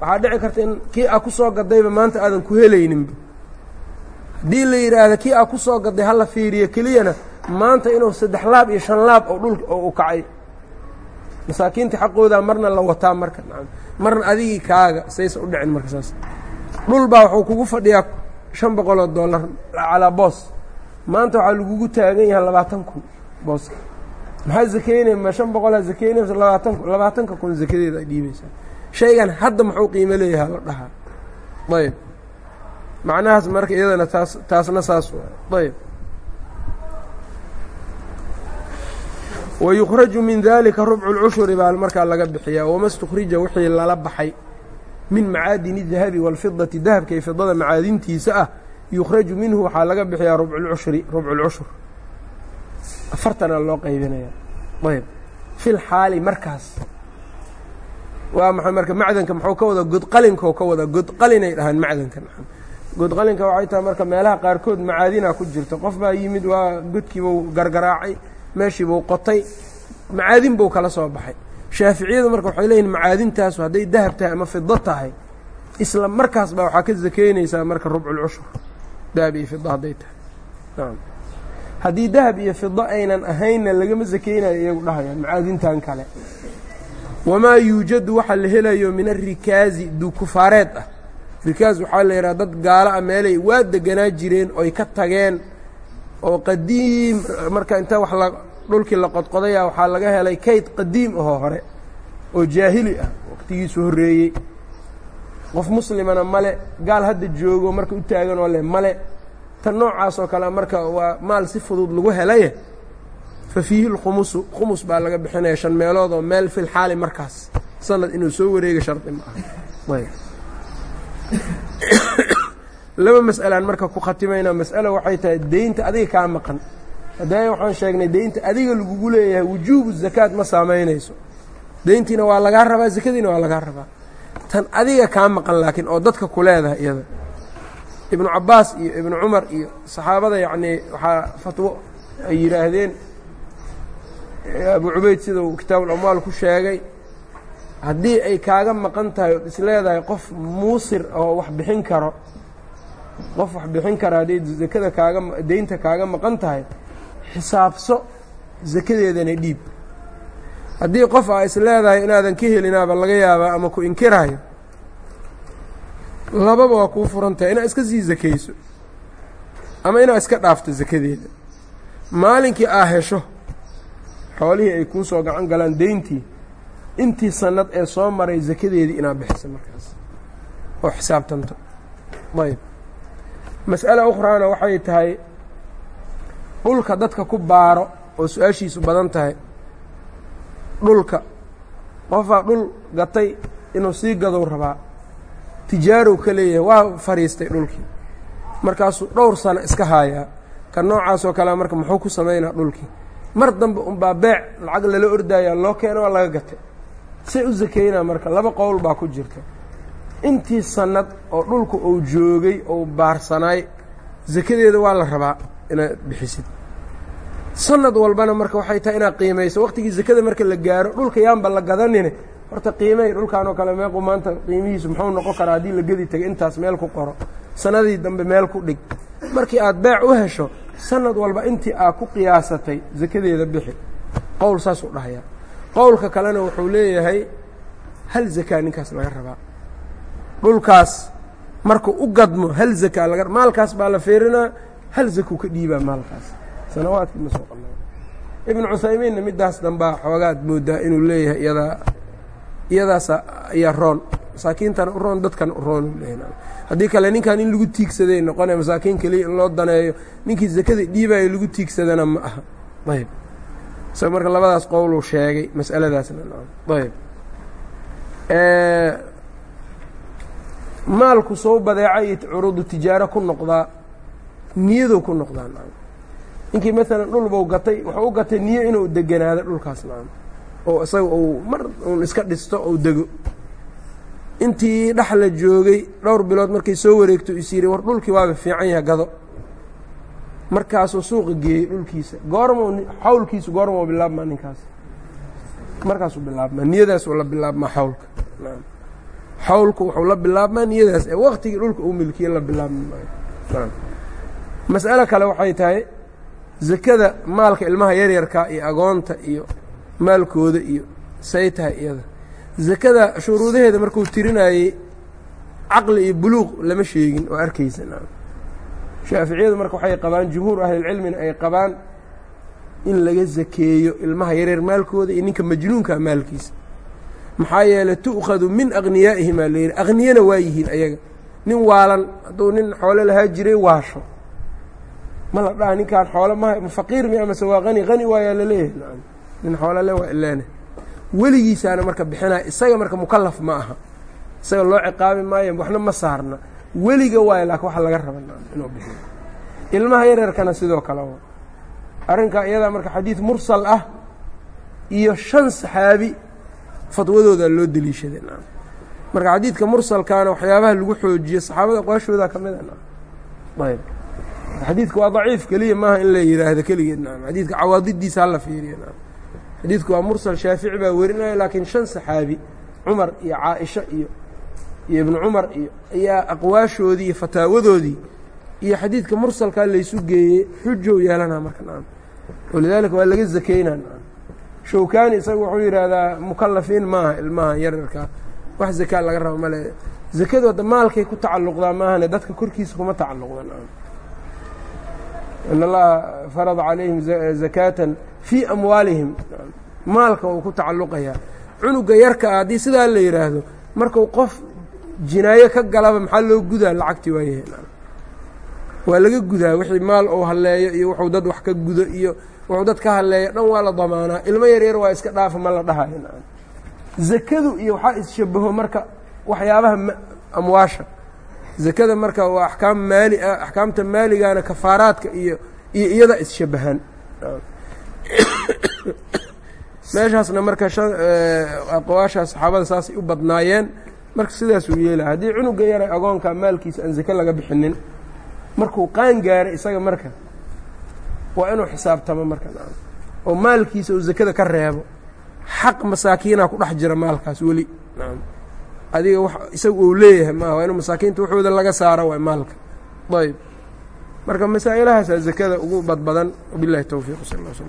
waxaa dhici karta in kii aa ku soo gadayba maanta aadan ku helayninba haddii la yidhaahda kii aa ku soo gaday hala fiiriyo keliyana maanta inuu saddex laab iyo shan laab oo dhulka oo u kacay. Masaakiinta xaqoodaa marna la wataa marka marna adigii kaaga saysa u dhicin marka saas. Dhul baa wuxuu kugu fadhiyaa shan boqoloo dollar calaa boos. Maanta waxaa lagugu taagan yahay labaatan kun booska maxaa zakeynaya ma shan boqolaa labaatan kun labaatanka kun zakadeeda ay dhiibaysaa shaygan hadda muxuu qiimo leeyahaa la dhahaa. Ayb macnahaas marka iyadana taas taasna saas waay. Ayb wayukhraju min dalika rubcu lcushuri baa markaa laga bixiyaa. Wama stukhrija wixii lala baxay min macaadini dahabi wاlfidati dahabka iyo fidada macaadintiisa ah yukhraju minhu waxaa laga bixiyaa rubcucushri rubculcushur afartana loo qaybinaya ayb. Fi lxaali markaas. Waa maxay marka macdanka muxuu ka wada godqalinkoo ka wada godqalinay dhahaan macdanka godqalinka waxay tahay marka meelaha qaarkood macaadinaa ku jirto. Qof baa yimid waa godkiibuu gargaraacay meeshiibuu qotay macaadin buu kala soo baxay. Shaaficiyadu marka waxay leeyihiin macaadintaasu hadday dahab tahay ama fido tahay isla markaas baa waxaa ka zakeynaysaa marka rubculcushur dahab iyo fido hadday tahay haddii dahab iyo fido aynan ahaynna lagama zakeynayo iyagu dhahayaan macaadintan kale. Wamaa yuujadu waxa la helayo min arikaazi dukufaareed ah. Rikaaz waxaa la yidhaha dad gaalo ah meelay waa deganaa jireen oy ka tageen oo qadiim marka inta wax la dhulkii la qodqodaya waxaa laga helay kayd qadiim ahoo hore oo jaahili ah waqtigiisu horreeyey. Qof muslimana male gaal hadda joogo marka u taaganoo leh male tan noocaas oo marka waa maal si fudud lagu helaye fa fiihi lkhumusu khumus baa laga bixinaya shan meelood oo meel fil xaali markaas. Sanad inuu soo wareega shardi ma aha. Laba mas'alaan marka ku khatimayna mas'alo waxay tahay deynta adiga kaa maqan. Haddana waxaan sheegnay deynta adiga lagugu leeyahay wujuubu zakaad ma saamaynayso deyntiina waa lagaa rabaa zakadiina waa lagaa rabaa. Tan adiga kaa maqan laakiin oo dadka ku leedahay iyada ibnu cabbaas iyo ibnu cumar iyo saxaabada yacnii waxaa fatwo ay yidhaahdeen. Abu cubayd sida uu kitaabulamwaal ku sheegay haddii ay kaaga maqan tahay ood isleedahay qof muusir oo wax bixin karo qof wax bixin kara hadday zakada kaaga deynta kaaga maqan tahay xisaabso sakadeedana dhiib. Haddii qof aa is inaadan ka helinaaba laga yaabaa ama ku inkiraayo lababa waa kuu furan tahay inaad iska sii sakayso ama inaad iska dhaafto sakadeeda maalinkii aa hesho xoolihii ay kuu soo gacan galaan deyntii intii sanad ee soo maray sakadeedii inaad bixiso markaas. Oo xisaabtanto ayb mas'ala ukhraana waxay tahay dhulka dadka ku baaro oo su'aashiisu badan tahay dhulka. Qofaa dhul gatay inuu sii gadow rabaa tijaarow ka leeyahay waa fadhiistay dhulkii. Markaasuu dhowr sano iska haayaa ka noocaasoo kalea marka muxuu ku samaynaa dhulkii. Mar dambe unbaa beec lacag lala ordaayaa loo keeno waa laga gatay. Say u sakeynaa marka laba qowl baa ku jirta. Intii sannad oo dhulka uu joogay ou baarsanaay sakadeeda waa la rabaa inaad bixisid. Sanad walbana marka waxay tahay inaad qiimayso waqtigii sakada marka la gaaro dhulka yaanba la gadanine horta qiimay dhulkan oo kale meequ maanta qiimihiisu muxuu noqon karaa haddii la gedi taga intaas meel ku qoro. Sanadii dambe meel ku dhig. Markii aad beec u hesho sanad walba intii aad ku qiyaasatay sakadeeda bixi. Qowl saasuu dhahayaa qowlka kalena wuxuu leeyahay hal zakaa ninkaas laga rabaa. Dhulkaas markuu u gadmo hal zakaa laga maalkaas baa la fiirinaa hal zakuu ka dhiibaa maalkaas. Sanawaadkii ma soo qala ibnu cuthaymiinna middaas dambaa xoogaad moodaa inuu leeyahay iyadaa iyadaasa ayaa roon. Masaakiintana u roon dadkana u roon. Haddii kale ninkan in lagu tiigsaday noqone masaakiin keliya in loo daneeyo ninkii zakada dhiibayo lagu tiigsadana ma aha. Ayb isaga marka labadaas qowluu sheegay mas'aladaasna ayb maalku soo badeeca iyo tijaaro ku noqdaa niyadou ku noqdaa ninkii maalan dhul gatay wuxuu u gatay niyo inuu deganaado dhulkaas nacam oo isaga uu mar uun iska dhisto ou dego. Intii dhex la joogay dhowr bilood markay soo wareegto is yidhi war dhulkii waaba fiican yaha gado. Markaasuu suuqa geeyey dhulkiisa. Goormau xawlkiisu goormau bilaabmaa ninkaas. Markaasuu bilaabmaa niyadaasuu la bilaabmaa xawlka. Xawlku wuxuu la bilaabmaa niyadaas ee waktigii dhulka uu milkiye la bilaabmi maayo mas'alo kale waxay tahay zakada maalka ilmaha yaryarka iyo agoonta iyo maalkooda iyo say tahay iyada. Zakada shuruudaheeda markuu tirinayey caqli iyo buluuq lama sheegin oo arkaysa shaaficiyadu marka waxay qabaan jumhuur ahlilcilmina ay qabaan in laga zakeeyo ilmaha yaryar maalkooda iyo ninka majnuunka maalkiisa. Maxaa yeeley tu'khadu min akhniyaa'ihim aa layidhi akhniyana waa yihiin ayaga. Nin waalan hadduu nin xoolo lahaa jiray waasho. Ma la dhaha ninkaan xoolo ma faqiir mi amase waa qani qani waayaa la leeyahay nin xoolole waa ileene weligiisaana marka bixinaya isaga marka mukallaf ma aha. Isaga loo ciqaabi maayo waxna ma saarna. Weliga waayo laakin waxa laga raba inuu bixiyo. Ilmaha yaryarkana sidoo kale arrinkaa iyadaa marka xadiid mursal ah iyo shan saxaabi fatwadooda loo deliishaday marka xadiidka mursalkaana waxyaabaha lagu xoojiyo saxaabada aqwaashooda ka mid a ayb. Xadiidku waa daciif keliya maaha in la yidhaahdo keligeed xadiidka cawaadidiisa hala fiiriya xadiidku waa mursal shaafici baa werinaya laakiin shan saxaabi cumar iyo caaisha iyo iyo ibnu cumar iyo ayaa aqwaashoodii iyo fataawadoodii iyo xadiidka mursalkaa laysu geeyey xujow yeelanaa marka naam. Walidaalika waa laga zakeynaa naam. Shawkani isaga wuxuu yidhaahdaa mukalafiin maaha ilmaha yaryarkaa wax zakaa laga rabo male zakadu hadda maalkay ku tacalluqdaa maahane dadka korkiisa kuma tacalluqdan in allaha farada calayhim zakaatan fii amwaalihim maalka uu ku tacalluqayaa cunuga yarka ah haddii sidaa la yidhaahdo markuu qof jinaayo ka galaba maxaa loo gudaa lacagtii waayahe waa laga gudaa wixii maal uu halleeyo iyo wuxuu dad wax ka gudo iyo wuxuu dad ka halleeyo dhan waa la damaanaa ilmo yaryar waa iska dhaafa ma la dhahayo zakadu iyo waxaa isshabaho marka waxyaabaha amwaasha zakada marka waa axkaam maali ah axkaamta maaligana kafaaraadka iyo iyo iyada isshabahaan meeshaasna marka aqwaashaas saxaabada saasay u badnaayeen. Marka sidaasuu yeelaya haddii cunuga yara agoonka maalkiisa aan zake laga bixinin markuu qaan gaaray isaga marka waa inuu xisaabtamo marka oo maalkiisa uu zakada ka reebo xaq masaakiina ku dhex jira maalkaas weli adiga w isaga uu leeyahay maaha waa inuu masaakiinta waxooda laga saaro waay maalka. Ayb marka masaa-ilahaasaa zakada ugu badbadan wabilahi towfiiq sal sl